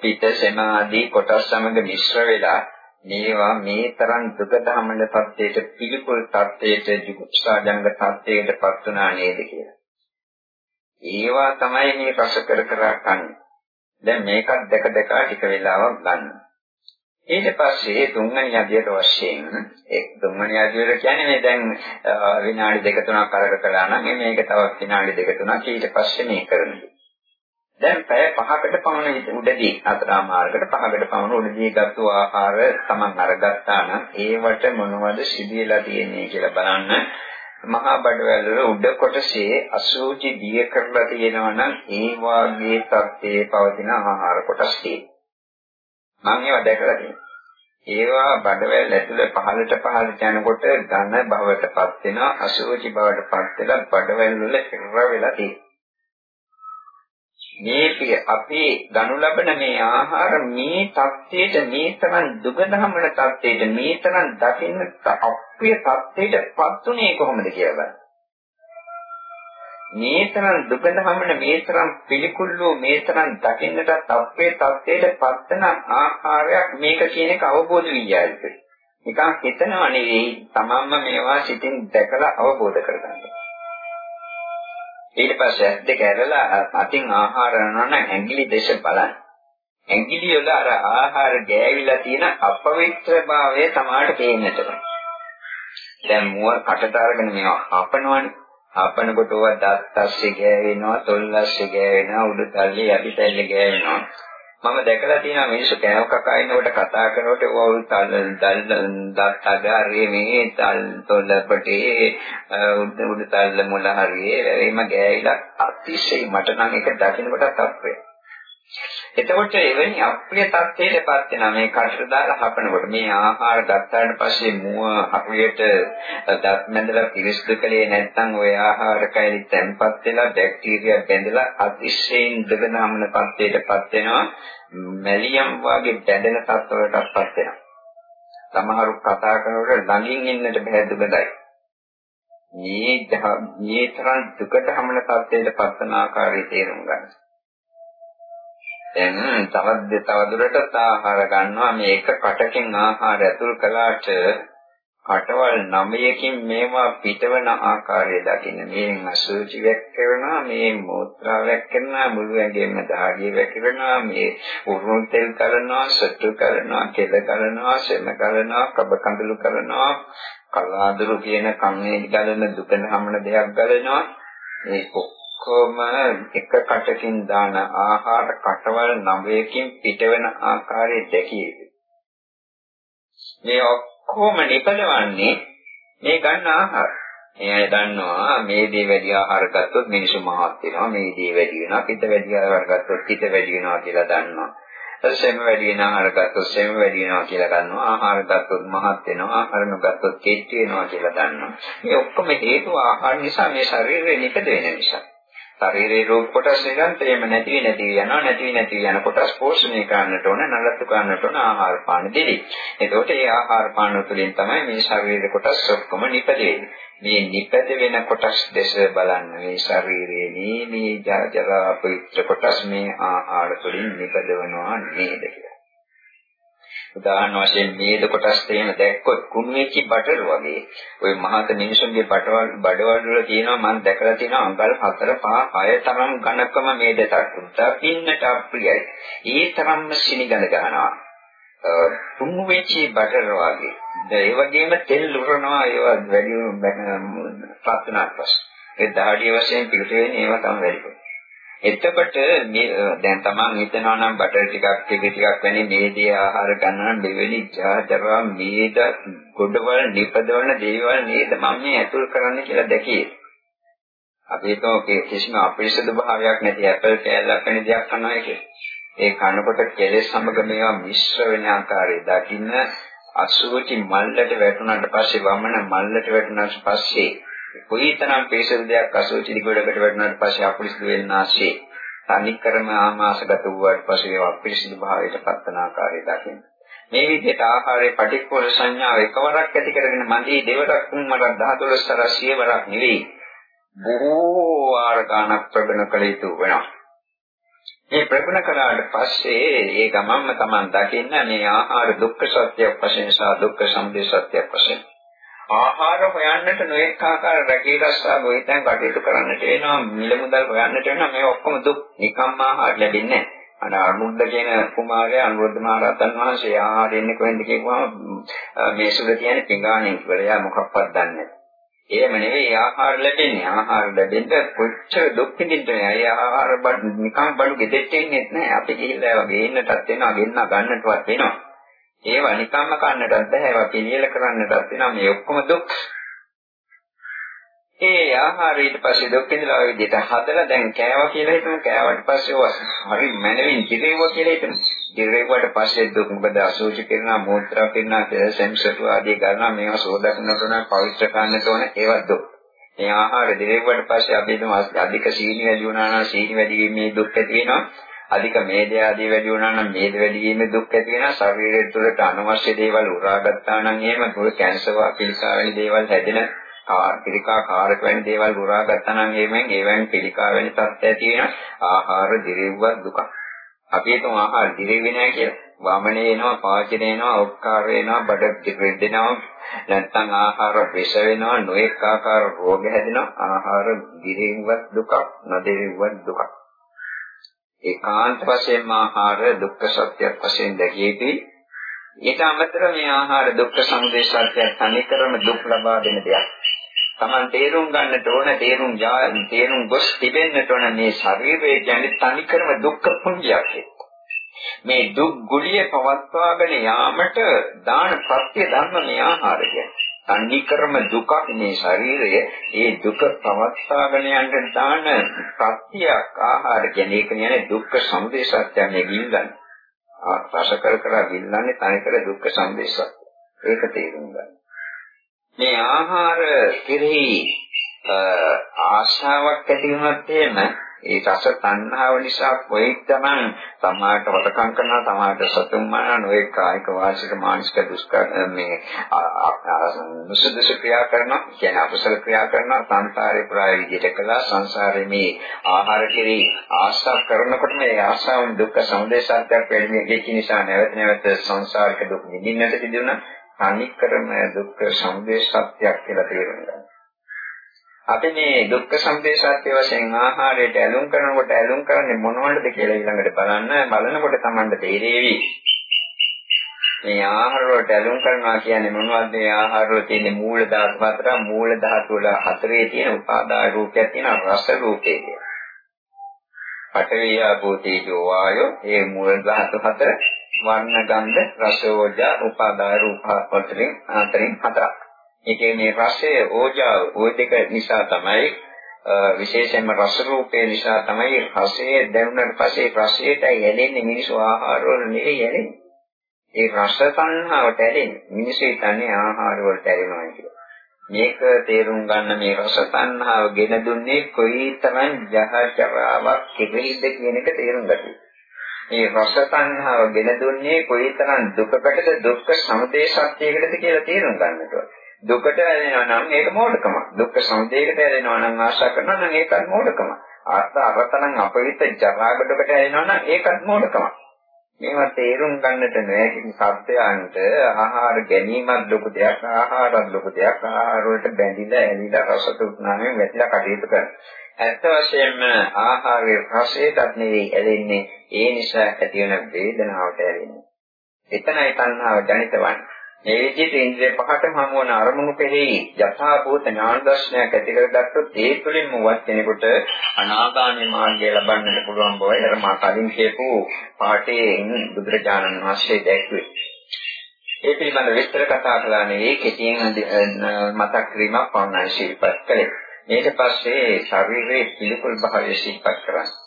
[SPEAKER 1] පිට සෙම ආදී කොටස් සමග මිශ්‍ර වෙලා මේවා මේ තරම් දුක දහමන තත්ත්වයට පිළිකුල් තත්ත්වයට ජුගුප්සාජංග තත්ත්වයට පත් වුණා නේද කියලා. ඒවා තමයි මේ රස කර කර කන්නේ. දැන් මේකත් දැක දැක ටික වෙලාවක් ගන්න. ඊට පස්සේ තුන්වෙනි අධ්‍යයට වශයෙන් ඒ තුන්වෙනි අධ්‍යයට කියන්නේ මේ දැන් විනාඩි දෙක තුනක් අරක කළා නම් මේක තවත් විනාඩි දෙක තුනක් ඊට පස්සේ මේ කරන්නේ. දැන් පැය 5කට පමණ උඩදී අතරා මාර්ගකට 5කට පමණ උඩදී ගත්තු ආහාර Taman අරගත්තා නම් ඒවට මොනවද සිදුවලා තියෙන්නේ කියලා බලන්න මහා බඩවැල් වල උඩ කොටසේ අසූචි දිය කරලා තියෙනවා නම් ඒ වාගේ තත්ත්වයේ පවතින ආහාර කොටස් තියෙනවා. මම ඒවා දැකලා තියෙනවා. ඒවා බඩවැල් ඇතුළේ පහළට පහළට යනකොට ඝන බවටපත් වෙනවා අසූචි බවටපත් වෙලා බඩවැල් වල හිර වෙලා තියෙනවා. මේකේ අපේ ගනු ලබන මේ ආහාර මේ தත්ත්වයට මේ තරම් දුගදහමන தත්ත්වයට මේ තරම් දකින්න අප්‍රිය தත්ත්වයට පත්ුනේ කොහොමද කියලා බලන්න. මේ තරම් දුගදහමන මේ තරම් පිළිකුල්ලෝ මේ තරම් දකින්නට අප්‍රිය தත්ත්වයට පත්න ආහාරයක් මේක කියන එක අවබෝධ වියයිද? නිකන් හිතනවා නෙවෙයි තමන්ම මේවා සිතින් දැකලා අවබෝධ කරගන්නවා. ඊට පස්සේ දෙක ඇරලා අතින් ආහාර යනවා ඇඟිලි දෙස බලන්න. ඇඟිලි වල අර ආහාර ගෑවිලා තියෙන අපවිත්‍රභාවය තමයි පේන්නට දැන් මුව කටට අරගෙන මේවා හපනවනේ. හපනකොට ඔය දත් ඇස්සේ ගෑවෙනවා, තොල් ඇස්සේ ගෑවෙනවා, උඩු තල්ලේ යටි තල්ලේ ගෑවෙනවා. මම දැකලා තියෙනවා මිනිස්සු කෑව කකා ඉන්නකොට කතා කරනකොට ඕව තල් දත් අගාරේ මේ තල් තොලපටේ උඩ උඩ තල්ල මුල හරියේ එයිම ගෑවිලා අතිශය මට නම් ඒක දකින්නකොට අප්‍රිය. එතකොට එවැනි අප්‍රිය තත්ත්වයකටපත් වෙනා මේ කටට දාලා හපනකොට මේ ආහාර ගත්තාට පස්සේ මුව අප්‍රියට දත් මැදලා පිරිසිදු කලේ නැත්නම් ওই ආහාර කැලි තැන්පත් වෙලා බැක්ටීරියා බැඳලා අතිශයින් දෙදනාමන තත්ත්වයකටපත් වෙනවා. මැලියම් වගේ බැඳෙන තත්ත්වයකටපත් වෙනවා. සමහරු කතා කරනකොට ළඟින් ඉන්නට බෑ දුකදයි මේ මේ තරම් දුකට හමන තත්ත්වයකටපත් වන ආකාරය තේරුම් ගන්න. දැන් තවත් තවදුරටත් ආහාර ගන්නවා. මේ එක කටකින් ආහාර ඇතුල් කළාට කටවල් නවයකින් මේවා පිටවන ආකාරය දකින්න. මේෙන් අසුචි වැක්කෙනවා මේ මෝත්‍රා වැක්කෙනවා මුළු ඇඟෙම දහඩිය වැක්කෙනවා මේ උරුණු තෙල් කරනවා සතු කරනවා කෙල කරනවා සෙම කරනවා කබ කඳුළු කරනවා කලාදුරු කියන කන්නේ ගලන දුකන හමන දෙයක් ගලනවා. මේ ඔක්කොම එක කටකින් දාන ආහාර කටවල් නවයකින් පිටවෙන ආකාරය දැකිය යුතුයි. මේ ඔක්කොම නිපදවන්නේ මේ ගන්න ආහාර. මේ අය දන්නවා මේ දේ වැඩි ආහාර ගත්තොත් මිනිස්සු මහත් වෙනවා මේ දේ වැඩි වෙනවා පිට වැඩි ආහාර ගත්තොත් පිට වැඩි වෙනවා කියලා දන්නවා. සෙම වැඩි වෙන ආහාර ගත්තොත් සෙම වැඩි වෙනවා කියලා ගන්නවා. ආහාර ගත්තොත් මහත් වෙනවා. ආහාර නොගත්තොත් කෙටි වෙනවා කියලා ගන්නවා. මේ ඔක්කොම හේතුව ආහාර නිසා මේ ශරීරය නිපද වෙන නිසා. ශරීරයේ රෝග කොටස් නිරන්තරයෙන්ම නැති වෙ නැති යනවා නැති වෙ නැති යන කොටස් පෝෂණය කරන්නට ඕන නලත්තු කරන්නට ඕන ආහාර පාන දෙවි. එතකොට ඒ ආහාර පාන තුළින් තමයි මේ ශරීරයේ කොටස් ඔක්කොම නිපදෙන්නේ. මේ නිපද වෙන කොටස් දැස බලන්න මේ ශරීරයේ මේ මේ ජරා පවිත්‍ර කොටස් මේ ආහාර තුළින් නිපදවනවා නේද කියලා. උදාහරණ වශයෙන් මේද කොටස් තේම දැක්කොත් කුණු වෙච්ච බටර් වගේ. ওই මහත මිනිසුන්ගේ බටවල් බඩවල් වල තියෙනවා මම දැකලා තියෙනවා අඟල් 4 5 6 තරම් ඝනකම මේද තට්ටුත් පින්නට අප්‍රියයි. ඒ තරම්ම සිනිගඳ ගන්නවා. කුණු වෙච්ච බටර් වගේ. ඒ වගේම තෙල් උරනවා ඒවා වැඩි පත් වුණාට පස්සේ. ඒ දහඩිය වශයෙන් පිට වෙන්නේ ඒවා තමයි වැඩි. එතකොට මේ දැන් තමන් හිතනවා නම් බටර් ටිකක් කෙටි ටිකක් වැනි මේදී ආහාර ගන්නවා නම් දෙවෙනි ජාතරවා මේද ගොඩවල් නිපදවන දේවල් නේද මම මේ ඇතුල් කරන්න කියලා දැකියේ. අපි හිතමු කිසිම අපිරිසුදු භාවයක් නැති ඇපල් කෑල්ලක් වෙන දෙයක් කනවා කියලා. ඒ කනකොට කෙලෙස් සමග මේවා මිශ්‍ර වෙන ආකාරය දකින්න අසුචි මල්ලට වැටුණාට පස්සේ වමන මල්ලට වැටුණාට පස්සේ කොයිතරම් පේසල් දෙයක් අසෝචි ගොඩකට වැටුණාට පස්සේ අපිරිසිදු වෙන්නාසේ තනිකරම ආමාශගත වූාට පස්සේ ඒවා අපිරිසිදු භාවයට පත්වන ආකාරය දකින්න. මේ විදිහට ආහාරයේ පටික්කුල සංඥාව එකවරක් ඇති කරගෙන මන්දී දෙවරක් තුන්වරක් 10 12 සර සියවරක් නෙවෙයි. බොහෝ වාර ගණක් ප්‍රගුණ කළ යුතු වෙනවා. මේ ප්‍රගුණ කළාට පස්සේ ඒ ගමන්ම Taman දකින්න මේ ආහාර දුක්ඛ සත්‍යයක් වශයෙන් සහ දුක්ඛ සමුදය සත්‍යයක් වශයෙන් ආහාර හොයන්නට නොඑක ආකාර රැකී රස්සා ගොවිතැන් කටයුතු කරන්නට වෙනවා මිල මුදල් හොයන්නට වෙනවා මේ ඔක්කොම දුක් නිකම්ම ආහාර ලැබෙන්නේ නැහැ අර අනුරුද්ධ කියන කුමාරයා අනුරුද්ධ මහ රහතන් වහන්සේ ආහාර දෙන්නේ කොහෙන්ද කියපුවම මේ සුද තියෙන පිඟාණෙන් කියලා එයා මොකක්වත් දන්නේ නැහැ. එහෙම නෙවෙයි ආහාර ලැබෙන්නේ. ආහාර ලැබෙන්න කොච්චර දුක් විඳින්නද? ඒ ආහාර නිකන් බඩු ගෙදෙට්ට එන්නේ නැහැ. අපි ගිහිල්ලා ඒවා ගේන්නටත් වෙනවා, ගෙන්න ගන්නටවත් වෙනවා. ඒවා නිකම්ම කන්නටත් බෑ ඒවා පිළියෙල කරන්නටත් වෙනවා මේ ඔක්කොම දුක්. ඒ ආහාර ඊට පස්සේ දුක් විඳලා ඔය විදිහට හදලා දැන් කෑවා කියලා හිතමු කෑවට පස්සේ ඔය හරි මනවින් කිරෙව්වා කියලා හිතමු. කිරෙව්වට පස්සේ දුක් මොකද අසෝචි කරනවා මෝත්‍රා කරනවා සෙන්සට් ආදී ගන්නවා මේවා සෝදන්නට ඕන පවිත්‍ර කරන්නට ඕන ඒවා දුක්. මේ ආහාර දිරෙව්වට පස්සේ අපි හිතමු අධික සීනි වැඩි වුණා නම් සීනි වැඩි වීමේ දුක් ඇති වෙනවා. අධික මේද ආදී වැඩි වුණා නම් මේද වැඩි වීමේ දුක් ඇති වෙනවා. ශරීරය තුළට අනවශ්‍ය දේවල් උරාගත්තා නම් එහෙම පොල් කැන්සර් පිළිකා වැනි දේවල් හැදෙන පිළිකා කාරක වැනි දේවල් උරාගත්තා නම් එහෙමෙන් ඒවෙන් පිළිකා වැනි තත්ත්වය ඇති වෙන ආහාර දිරෙව්ව දුක. අපි හිතමු ආහාර දිරෙන්නේ නැහැ කියලා. වමනේ එනවා පාචන එනවා ඔක්කාර වෙනවා බඩ දෙදෙනවා නැත්නම් ආහාර විෂ වෙනවා නොඑක ආකාර රෝග හැදෙනවා. ආහාර දිරෙව්වත් දුක නොදිරෙව්වත් දුකක්. ඒකාන්ත වශයෙන්ම ආහාර දුක්ඛ සත්‍යයක් වශයෙන් දැකිය යුතුයි. ඊට අමතරව මේ ආහාර දුක්ඛ සමුදය සත්‍යයක් තනිකරම දුක් ලබා දෙන දෙයක්. Taman තේරුම් ගන්නට ඕන තේරුම් තේරුම් ගොස් තිබෙන්නට ඕන මේ ශරීරය කියන්නේ තනිකරම දුක්ඛ පුඤ්ජයක්. මේ දුක් ගුලිය පවත්වාගෙන යාමට දාන ප්‍රත්‍ය ධර්ම මේ ආහාර කියන්නේ. තන්නිකරම දුකක් මේ ශරීරය. ඒ දුක පවත්වාගෙන යන්න දාන ප්‍රත්‍යක් ආහාර කියන එක කියන්නේ දුක්ඛ සමුදය සත්‍ය මේ ගිල්ලන්නේ ආශා කර කර ගිල්ලන්නේ තනිකර දුක්ඛ සමුදය සත්‍ය ඒක තේරුම් ගන්න. මේ ආහාර කෙරෙහි ආශාවක් ඇති වුණත් එහෙම ඒ රස තණ්හාව නිසා කොයිතරම් සමාජයට වටකම් කරනවා සමාජයට සතුම් මරන ඔය කායික වාචික මානසික දුෂ්කර මේ මුසුදුසු ක්‍රියා කරනවා. කියන්නේ අකුසල ක්‍රියා කරනවා. සංසාරේ පුරා විදිහට කළා. සංසාරේ මේ ආහාර කෙරෙහි ආශා කරනකොට මේ ආශාවන් දුක්ඛ සමුදය සත්‍යයක් වෙන්නේ ඒක නිසා නැවත නැවත සංසාරික දුක් නිදින්නට සිදුවන අනික්කරම දුක්ඛ සමුදය සත්‍යයක් කියලා තේරුම් ගන්න. අපි මේ දුක්ඛ සම්පේශාත්‍ය වශයෙන් ආහාරයට ඇලුම් කරනකොට ඇලුම් කරන්නේ මොනවටද කියලා ඊළඟට බලන්න බලනකොට Tamanට තේරෙවි. මේ ආහාර වලට ඇලුම් කරනවා කියන්නේ මොනවද? මේ ආහාර වල තියෙන මූල ධාතු හතර මූල ධාතු වල හතරේ තියෙන උපාදාය රූපයක් තියෙන රස රූපේ කියන. පඨවි ආපෝ තේජෝ වායෝ මේ මූල ධාතු හතර වර්ණ ගන්ධ රස ඕජා උපාදාය රූප වලින් අතරින් හතරක්. ඒකේ මේ රසය ඕජාව ওই දෙක නිසා තමයි විශේෂයෙන්ම රස රූපේ නිසා තමයි රසයේ දැනුණාට පස්සේ රසයට ඇලෙන්නේ මිනිස්සු ආහාර වල නෙවෙයි ඇලෙන්නේ. ඒ රස සංහාවට ඇලෙන්නේ. මිනිස්සු හිතන්නේ ආහාර වලට ඇලෙනවා කියලා. මේක තේරුම් ගන්න මේ රස සංහාව ගෙන දුන්නේ කොයිතරම් ජහජරාවක් කෙරෙහිද කියන එක තේරුම් ගන්න. මේ රස සංහාව ගෙන දුන්නේ කොයිතරම් දුකකටද දුක්ඛ සමුදය සත්‍යයකටද කියලා තේරුම් ගන්නට ඕනේ. දුකට ඇලෙනවා නම් ඒක මෝඩකම. දුක්ඛ සමුදයකට ඇලෙනවා නම් ආශා කරනවා නම් ඒකත් මෝඩකම. ආත්ත අරතනම් අපවිත ජරාගඩකට ඇලෙනවා නම් ඒකත් මෝඩකම. මේවා තේරුම් ගන්නට නොහැකි සත්‍යයන්ට ආහාර ගැනීමත් ලොකු දෙයක් ආහාරත් ලොකු දෙයක් ආහාර වලට බැඳිලා ඇලිලා රස තුනාවෙන් වැටිලා කටයුතු කරනවා. ඇත්ත වශයෙන්ම ආහාරයේ රසයටත් නෙවෙයි ඇලෙන්නේ ඒ නිසා ඇති වෙන වේදනාවට ඇලෙන්නේ. එතනයි තණ්හාව ජනිත වන්නේ. මේ විදිහට ඉන්ද්‍රිය පහටම හමුවන අරමුණු කෙරෙහි යථාභූත ඥාන දර්ශනයක් ඇති කරගත්තොත් ඒ තුළින්ම වත් කෙනෙකුට අනාගාමී මාර්ගය ලබන්නට පුළුවන් බවයි අර මා කලින් කියපු පාඩේ බුදුරජාණන් වහන්සේ දැක්වේ. ඒ පිළිබඳ විස්තර කතා කළා නෙවෙයි කෙටියෙන් මතක් කිරීමක් පවන්නයි ශිල්පත් කළේ. ඊට පස්සේ ශරීරයේ පිළිකුල් භාවය ශිල්පත් කරන්නේ.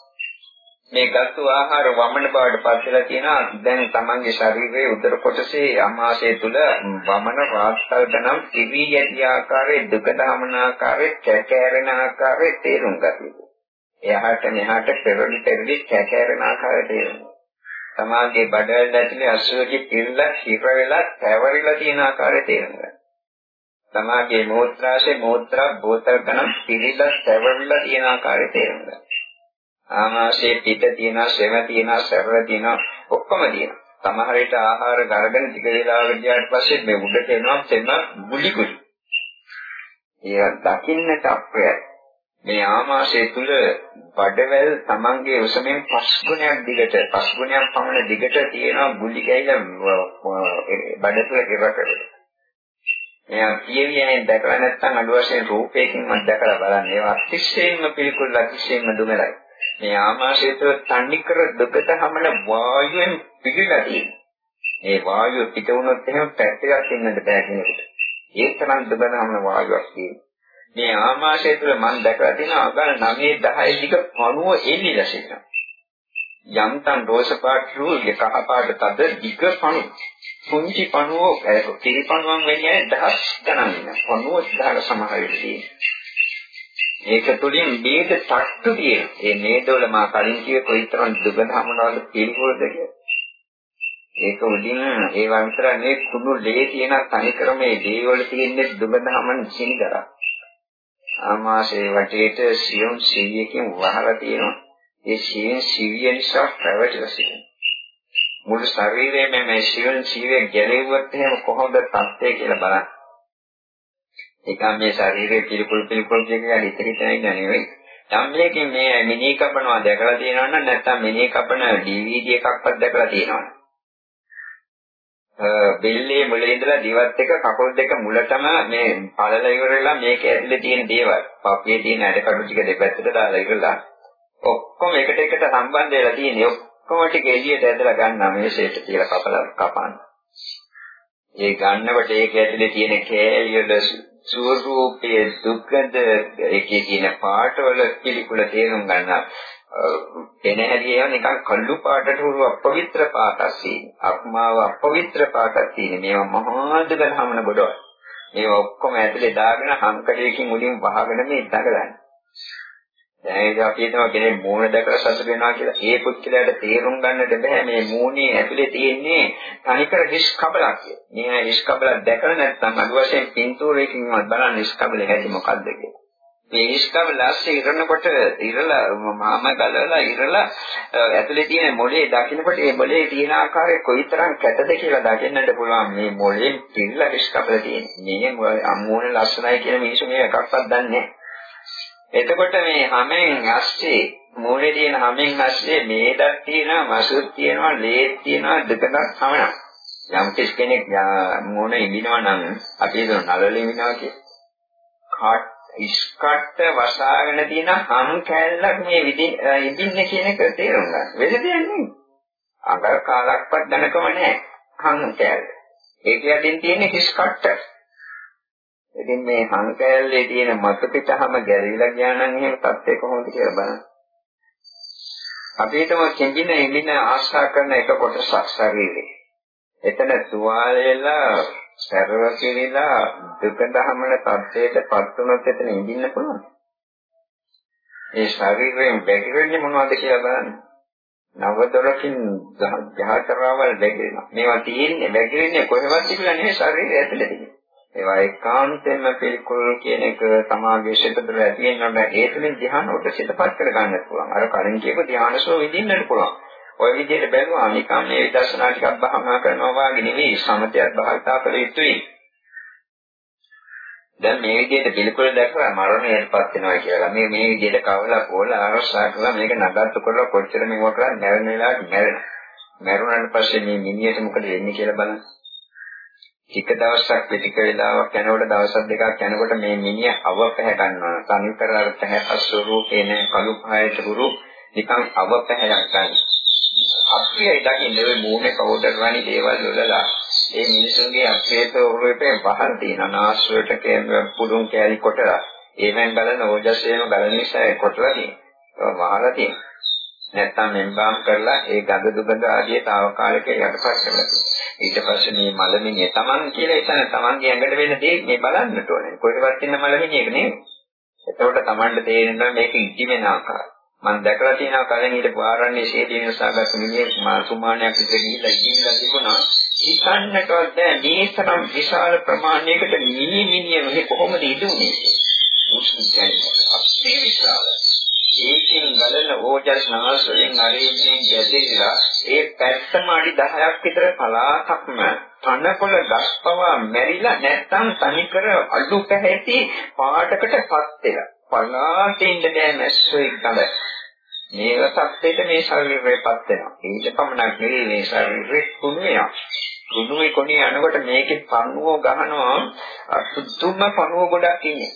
[SPEAKER 1] මේ ගත්තු ආහාර වමන බවට පත්වලා තියෙනවා දැන් තමන්ගේ ශරීරයේ උදර කොටසේ අමාශය තුල වමන වාස්තල් ගනම් ඉවි යටි ආකාරයේ දුක දමන ආකාරයේ කැකෑරෙන ආකාරයේ තේරුම් ගතියි. එහාට මෙහාට පෙරලි පෙරලි කැකෑරෙන ආකාරයේ තේරුම්. තමාගේ බඩවැල් ඇතුලේ අසුවකි පිරලා හිර වෙලා පැවරිලා තියෙන ආකාරයේ තේරුම් ගන්න. තමාගේ මෝත්‍රාශේ මෝත්‍රා බෝතල් ගනම් පිළිලා පැවරිලා තියෙන ආකාරයේ තේරුම් ගන්න. ආමාශයේ පිට තියෙනවා, සෙම තියෙනවා, සැරව තියෙනවා, ඔක්කොම තියෙනවා. සමහර විට ආහාර ගරගෙන ටික වේලාවකට ගියාට පස්සේ මේ උඩට එනවා සෙම ගුලි ගුලි. ඒක දකින්නට අප්‍රයයි. මේ ආමාශය තුල බඩවැල් Tamange උසමෙන් පස් ගුණයක් දිගට පස් ගුණයක් පමණ දිගට තියෙනවා ගුලි ගැහිලා බඩ තුල කෙරකට. මෙයා කියවියෙන් දැකලා නැත්නම් අඩු වශයෙන් රූපයකින්වත් දැකලා බලන්න ඒවා අතිශයින්ම පිළිකුල් අතිශයින්ම දුමලයි. මේ ආමාශය තුළ තන්නිකර දුකට හමන වායුවෙන් පිළිලා තියෙනවා. ඒ වායුව පිට වුණොත් එහෙම පැත්තකට ඉන්නද බෑ කෙනෙකුට. ඒ තරම් දුකට හමන වායුවක් තියෙනවා. මේ ආමාශය තුළ මම දැකලා තියෙනවා අගල 9 10 දිග පණුව එල්ලිලා සිටිනවා. යම්තන් රෝස පාට රූල්‍ය කහ පාට තද දිග පණු. පුංචි පණුව කිරි පණුවන් වෙන්නේ දහස් ගණන් ඉන්න. පණුව දාලා සමහර වෙලදී. ඒක තුලින් මේක තට්ටු තියෙන. ඒ නේදවල මා කලින් කිය කොයිතරම් දුගඳ හමුනවද පිළිගොල්ද ඒක උඩින් ඒ වන්තර මේ කුණු ලේ තියෙන තනිකරමේ දේවල් තියෙන්නේ දුගඳ හමන සිනිදර. ආමාශයේ වටේට සියුම් සිවියකින් වහලා තියෙනවා. ඒ සිවිය සිවිය නිසා පැවැටලා සිටිනවා. මුළු ශරීරයේම මේ සිවිල් සිවිය ගැලෙව්වොත් එහෙම කොහොමද තත්ත්වය කියලා බලන්න. නිකන් මේ ශරීරයේ පිළිකුල් පිළිකුල් කියන හිත හිතන ඉන්න නෙවෙයි. යම් මේකෙන් මේ මිනී කපනවා දැකලා තියෙනවා නම් නැත්නම් මිනී කපන DVD එකක්වත් දැකලා තියෙනවා. බෙල්ලේ මුල ඉඳලා දිවත් එක කකුල් දෙක මුලටම මේ පළල ඉවරලා මේක ඇතුලේ තියෙන දේවල්. පපුවේ තියෙන ඇටකටු ටික දෙපැත්තට දාලා ඉවරලා. ඔක්කොම එකට එකට සම්බන්ධ වෙලා තියෙන්නේ. ඔක්කොම ටික එළියට ඇදලා ගන්නවා මේසෙට කියලා කපලා කපන්න. ඒ ගන්නකොට ඒක ඇතුලේ තියෙන කෑලි වල ස්වරූපයේ දුක්ඛද ඒකේ තියෙන පාටවල පිළිකුල තේරුම් ගන්න එන හැදී නිකන් කළු පාටට උරු අපවිත්‍ර පාටක් තියෙන. අක්මාව අපවිත්‍ර පාටක් තියෙන. මේවා මහා දුකන හමන ගොඩවල්. මේවා ඔක්කොම ඇතුලේ දාගෙන හංකඩයකින් මුලින් වහගෙන මේ දඟලන්නේ. දැන් ඒක අපි හිතනවා කෙනෙක් මූණ දැකලා සතුට වෙනවා කියලා. ඒ පුච්චලයට තේරුම් ගන්නට බෑ මේ මූණේ ඇතුලේ තියෙන්නේ තනිකර හිස් කබලක් කියලා. මේ හිස් කබලක් දැකලා නැත්නම් අඩු වශයෙන් පින්තූරයකින්වත් බලන්න හිස් කබලේ හැටි මොකද්ද කියලා. මේ හිස් කබල ඇස්සේ ඉරනකොට ඉරලා මාම ගලවලා ඉරලා ඇතුලේ තියෙන මොලේ දකින්නකොට ඒ මොලේ තියෙන ආකාරය කොයිතරම් කැතද කියලා දකින්නට පුළුවන් මේ මොලේ පිරලා හිස් කබල තියෙන්නේ. මේ අම්මෝනේ ලස්සනයි කියන මිනිස්සු මේ එකක්වත් දන්නේ නැහැ. එතකොට මේ හැමෙන් ඇස්සේ මූලේ තියෙන හැමෙන් ඇස්සේ මේදක් තියෙනවා මසුත් තියෙනවා ලේත් තියෙනවා දෙකක් සමනක් යම් කෙනෙක් මූණ ඉඳිනවා නම් අපි හිතන නළල ඉඳිනවා කිය. කාට් ඉස්කට්ට වසාගෙන තියෙන හම් කැල්ලක් මේ ඉඳින්නේ කියන එක තේරුම් ගන්න. වෙද දෙයක් නෙමෙයි. අඟල් කාලක්වත් දැනකම නැහැ හම් කැල්ල. ඒක යටින් තියෙන හිස්කට්ට. ඉතින් මේ හංකැලේ තියෙන මතු පිටහම ගැරිලා ගියා නම් එහෙම තත්ත්වය කොහොමද කියලා බලන්න. අපි හිතමු කෙඳින ඉඳින ආශා කරන එක කොටසක් ශරීරේ. එතන තුවාලෙලා සරව කෙලිලා දුක දහමන තත්ත්වයට පත් වුණොත් එතන ඉඳින්න පුළුවන්. ඒ ශරීරයෙන් බැහැරෙන්නේ මොනවද කියලා බලන්න. නව දොරකින් ජහතරවල් බැහැරෙනවා. මේවා තියෙන්නේ බැහැරෙන්නේ කොහෙවත් කියලා නෙවෙයි ශරීරය ඇතුළේ. ඒවා ඒකාන්තයෙන්ම පිළිකුල් කියන එක සමාගයේ සිතතර ඇති වෙනවා ඒ තුළින් ධ්‍යාන උඩ සිතපත් කර ගන්නත් පුළුවන්. අර කලින් කියපු ධ්‍යානසෝ විඳින්නත් පුළුවන්. ඔය විදිහට බැලුවා නිකන් මේ විදර්ශනා ටිකක් භාවනා කරනවා වගේ නෙවෙයි සමතයක් භාවිතා කළ යුතුයි. දැන් මේ විදිහට පිළිකුල දැක්කම මරණයටපත් වෙනවා කියලා. මේ මේ විදිහට කවලා පොලා ආරක්ෂා කරලා මේක නඩත්තු කරලා කොච්චර මේව කරා මැරෙන වෙලාවට මැරෙනවා. මැරුණාට පස්සේ මේ මිනිහට මොකද වෙන්නේ කියලා බලන්න. ටික දවසක් පිටික වේලාවක් යනකොට දවස් දෙකක් යනකොට මේ මිනිහ අව පැහැ ගන්නවා. තනි කරලා පැහැ ස්වරූපේ නේ කළු පායට ගුරු නිකන් අව පැහැයක් ගන්න. අප්‍රියයි දකින්න මේ මූණේ පවුඩර් වැනි දේවල් වලලා ඒ මිනිසුන්ගේ අප්‍රියත උරුපේ පහන් තියෙන නාස්වලට කේම පුදුම් කෑලි කොටලා ඒවෙන් බලන ඕජස්යෙන් බලන නිසා කොටලා තියෙනවා. වහලා තියෙනවා. නැත්තම් මෙම්බාම් කරලා ඒ ගඳ දුගඳ ආදී తాවකාලික යටපත් කරලා ඊට පස්සේ මේ මලමිණිය Taman කියලා එතන Tamanගේ ඇඟට වෙන දේ මේ බලන්නට ඕනේ. කොහෙවත් ඉන්න මලමිණියක නෙවෙයි. එතකොට Tamanට තේරෙනවා මේක ඉටි වෙන ආකාරය. මම දැකලා තියෙනවා කලින් ඊට පාරන්නේ ශේදී වෙනසාගත් මිනිහෙක් මා සුමානයක් විතර ගිහිල්ලා ඉඳලා තිබුණා. හිතන්නටවත් බෑ මේ තරම් විශාල ප්‍රමාණයකට මිනි මිනිය මෙහි කොහොමද ඉදුනේ? මුස්ලිම් කියන්නේ අපේ විශාල ඒකෙන් ගලන ඕජස් නාස් වලින් අරේමින් ගැදෙලා ඒ පැත්තම අඩි 10ක් විතර පලාතක්ම තනකොළ ගස් පවා මැරිලා නැත්තම් තනිකර අඩු පැහැති පාටකටපත් වෙලා. පලාතෙන් බෑ මැස්සෝ ගඳ මේක සත්‍යයට මේ ශරීරයටපත් වෙනවා. ඊට පමණක් නෙවෙයි මේ ශරීරෙ කුණු වෙනවා. කුණුවේ කොනේ යනකොට මේකේ පණුව ගහනවා. සුදුම පණුව ගොඩක් ඉන්නේ.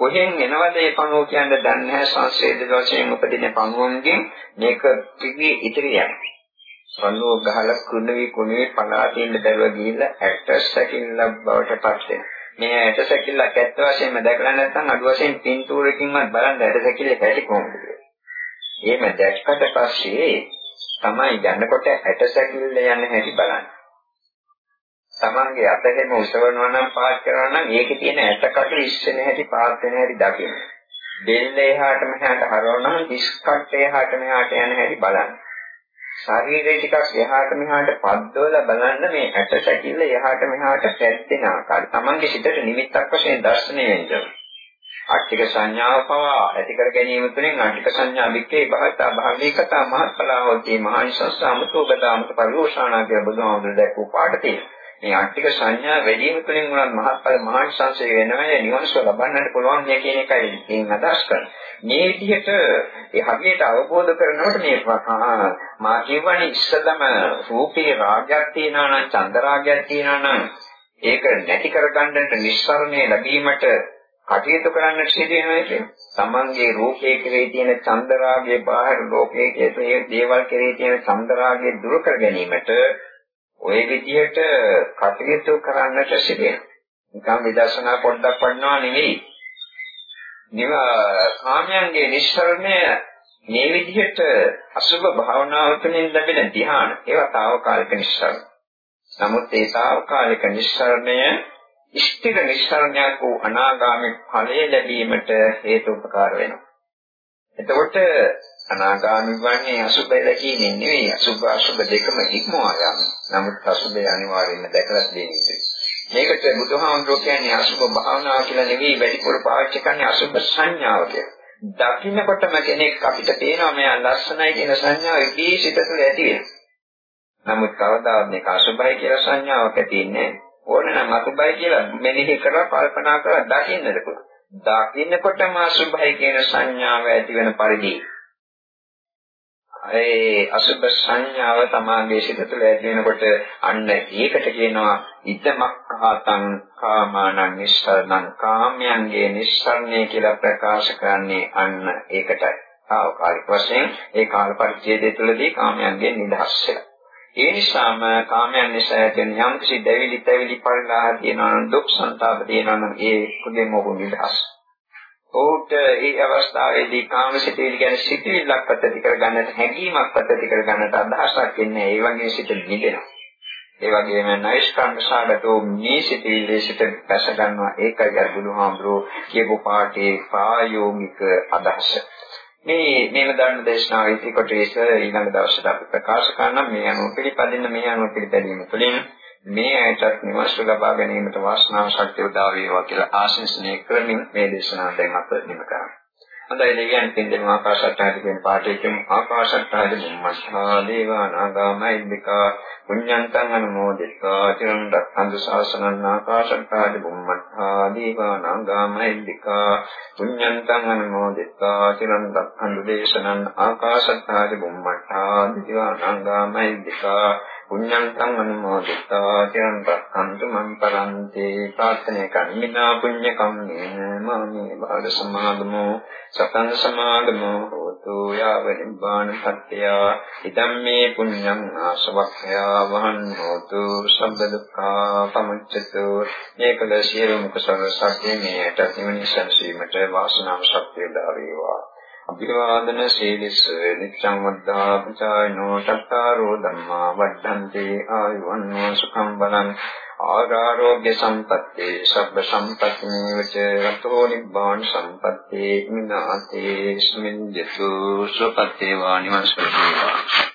[SPEAKER 1] කොහෙන් එනවද මේ පණුව කියන්නේ දන්නේ නැහැ සංසේද වශයෙන් උපදින පණුවන්ගෙන් මේක පිටි ඉතිරි යනවා. පණුව ගහලා කුණුවි කුණුවි පලා තියෙන දරුව ගිහිල්ලා ඇට සැකිල්ල බවට පත් වෙනවා. මේ ඇට සැකිල්ලක් ඇත්ත වශයෙන්ම දැකලා නැත්නම් අඩු වශයෙන් පින්තූරකින්වත් බලන්න ඇට සැකිල්ල හැටි කොහොමද කියලා. එහෙම දැක්කට පස්සේ තමයි යනකොට ඇට සැකිල්ල යන හැටි බලන්නේ. තමන්ගේ අත හැම උසවනවා නම් පාත් කරනවා නම් ඒකේ තියෙන ඇටකට ඉස්සෙන හැටි පාත් වෙන හැටි දකින්න. දෙල්ල එහාට මෙහාට හරවනවා නම් ඉස්කට් එහාට මෙහාට යන හැටි බලන්න. ශරීරය ටිකක් එහාට මෙහාට පද්දවලා බලන්න මේ ඇට සැකිල්ල එහාට මෙහාට පැත්තෙන ආකාරය. තමන්ගේ සිතට නිමිත්තක් වශයෙන් දැర్శණය වෙන්න. ආර්ථික සංඥාව පවා ඇති කර ගැනීම තුළින් ආර්ථික සංඥා වික්‍රේ භාවිතා භාවිකතා මහත්ඵලා හොති මහානිසස්ස අමතෝගතාමත පරිෝෂාණා කියලා බුදුහාමුදුරුවෝ දැක්වූ පාඩ තියෙනවා. මේ ආර්ථික සංඥා වැඩි වීම තුළින් උනත් මහත්ඵල මහානිසංසය වෙනවා නිවනසෝ ලබන්නට පුළුවන් මේ කියන එකයි මේ අදහස් කරන්නේ. මේ විදිහට ඒ හරියට අවබෝධ කරනකොට මේ මා කියවනේ ඉස්සදම රූපේ රාගයක් තියනවා නම් චන්ද රාගයක් තියනවා නම් ඒක නැති කරගන්නට නිස්සරණය ලැබීමට කටයුතු කරන්න සිදු වෙනවා කියන්නේ. තමන්ගේ රූපයේ කෙරෙහි තියෙන චන්දරාගයේ බාහිර ලෝකයේ කෙරෙහි දේවල් කෙරෙහි තියෙන චන්දරාගය දුරු කර ගැනීමට ওই විදිහට කටයුතු කරන්නට සිදෙනවා. නිකම් විදර්ශනා පොඩ්ඩක් වඩනවා නෙවෙයි. නිව කාමයන්ගේ නිස්සරණය මේ විදිහට අසුබ භාවනාව තුළින් ලැබෙන ධ්‍යාන ඒවා తాවකාලික නිස්සරණ. නමුත් ඒ తాවකාලික නිස්සරණය ඉෂ්ඨිර නිස්සරණයක් වූ අනාගාමී ඵලය ලැබීමට හේතු උපකාර වෙනවා. එතකොට අනාගාමී වන්නේ අසුබය දැකීමෙන් නෙවෙයි අසුබ අසුබ දෙකම ඉක්මවා යාම. නමුත් අසුබය අනිවාර්යයෙන්ම දැකලා දෙන්නේ. මේකට බුදුහාමුදුරුවෝ කියන්නේ අසුබ භාවනාව කියලා නෙවෙයි වැඩිපුර පාවිච්චි කරන්නේ අසුබ සංඥාව කියලා. දකින්නකොටම කෙනෙක් අපිට පේනවා මෙයා ලස්සනයි කියන සංඥාව ඉදී සිත තුළ ඇති වෙනවා. නමුත් කවදාවත් මේක අසුබයි කියලා සංඥාවක් ඇති වෙන්නේ ඕන නම් අසුබයි කියලා මෙනෙහි කරලා කල්පනා කරලා දකින්නද පුළුවන්. දකින්නකොටම අසුබයි කියන සංඥාව ඇති වෙන පරිදි ඒ අසුබ සංඥාව තමාගේ සිත තුළ ඇති වෙනකොට අන්න ඒකට කියනවා ඉදමක්ඛාතං කාමානං නිස්සරණං කාමයන්ගේ නිස්සරණය කියලා ප්‍රකාශ කරන්නේ අන්න ඒකටයි. ආකාරික වශයෙන් ඒ කාල පරිච්ඡේදය තුළදී කාමයන්ගේ නිදහස් වෙනවා. ඒ නිසාම කාමයන් නිසා ඇතිවන යම් කිසි දැවිලි තැවිලි පරිලාහ තියෙනවා නම් දුක් සංතාප තියෙනවා නම් ඒ කුදෙම ඔහු නිදහස්. ඔහුට ඒ අවස්ථාවේදී කාමසිතවිලි ගැන සිතිවිල්ලක් පත්තති කරගන්නට හැඟීමක් පත්තති කරගන්නට අදහසක් ඉන්නේ ඒ වගේ සිත නිදෙනවා. ඒ වගේම නෛෂ්කර්ම සාගතෝ මේ සිතිවිල්ලේ සිට පැස ගන්නවා ඒකයි අර බුදුහාමුදුරුවෝ කියපු පාඩේ ප්‍රායෝගික අදහස. මේ මේව ධර්ම දේශනාව ඉති කොට ඒක ඊළඟ දවසට අපි ප්‍රකාශ කරනවා මේ අනුව පිළිපදින්න මේ අනුව පිළිපැදීම තුළින් මේ ඇයටත් නිවස ලබා ගැනීමට වාසනාව ශක්තිය උදා වේවා කියලා ආශිර්වාදනය කරමින් මේ දේශනාව දැන් අප නිම කරමු. හොඳයි දෙවියන් දෙන්න ආකාශට්ටාද කියන පාඩේ කියමු ආකාශට්ටාද මස්මා දේවා නාගාමයිද්దికා පුඤ්ඤන්තං අනුමෝදිතා චිරන් රක්ඛන්තු ශාසනං ආකාශට්ටාද බුම්මත්තා දේවා නාගාමයිද්దికා පුඤ්ඤන්තං අනුමෝදිතා චිරන් රක්ඛන්තු දේශනං ආකාශට්ටාද බුම්මත්තා දේවා නාගාමයිද්దికා පුඤ්ඤන්තං අනුමෝදිතා චිරන් රක්ඛන්තු මං පරන්තේ. ප්‍රාර්ථනේ කම්මිනා පුඤ්ඤ කම්මේන මාමේ බාල සමාගමෝ සතං සමාගමෝ හෝතු යාව නිබ්බාන සත්‍ය. ඉදම් මේ පුඤ්ඤං ආසවක්ඛයා වහන් හෝතු සම්බ දුක්ඛා පමුච්ඡතු මේකල සියලු මුඛ සර්ව සත්‍ය මේට නිවන සංසීමට වාසනාව ශක්තිය දා වේවා. අභිවාදන සීලිස නිච්ඡං වද්ධා පචායනෝ චත්තාරෝ ධම්මා වද්ධන්ති ආයුවන්නෝ සුඛං බලං ආරෝග්‍ය සම්පත්තේ සබ්බ සම්පත්ති මේවච රතෝ නිබ්බාන සම්පත්තේ මිනාතේ ස්මින් ජතු සුපත්තේ වානිවං සුඛේවා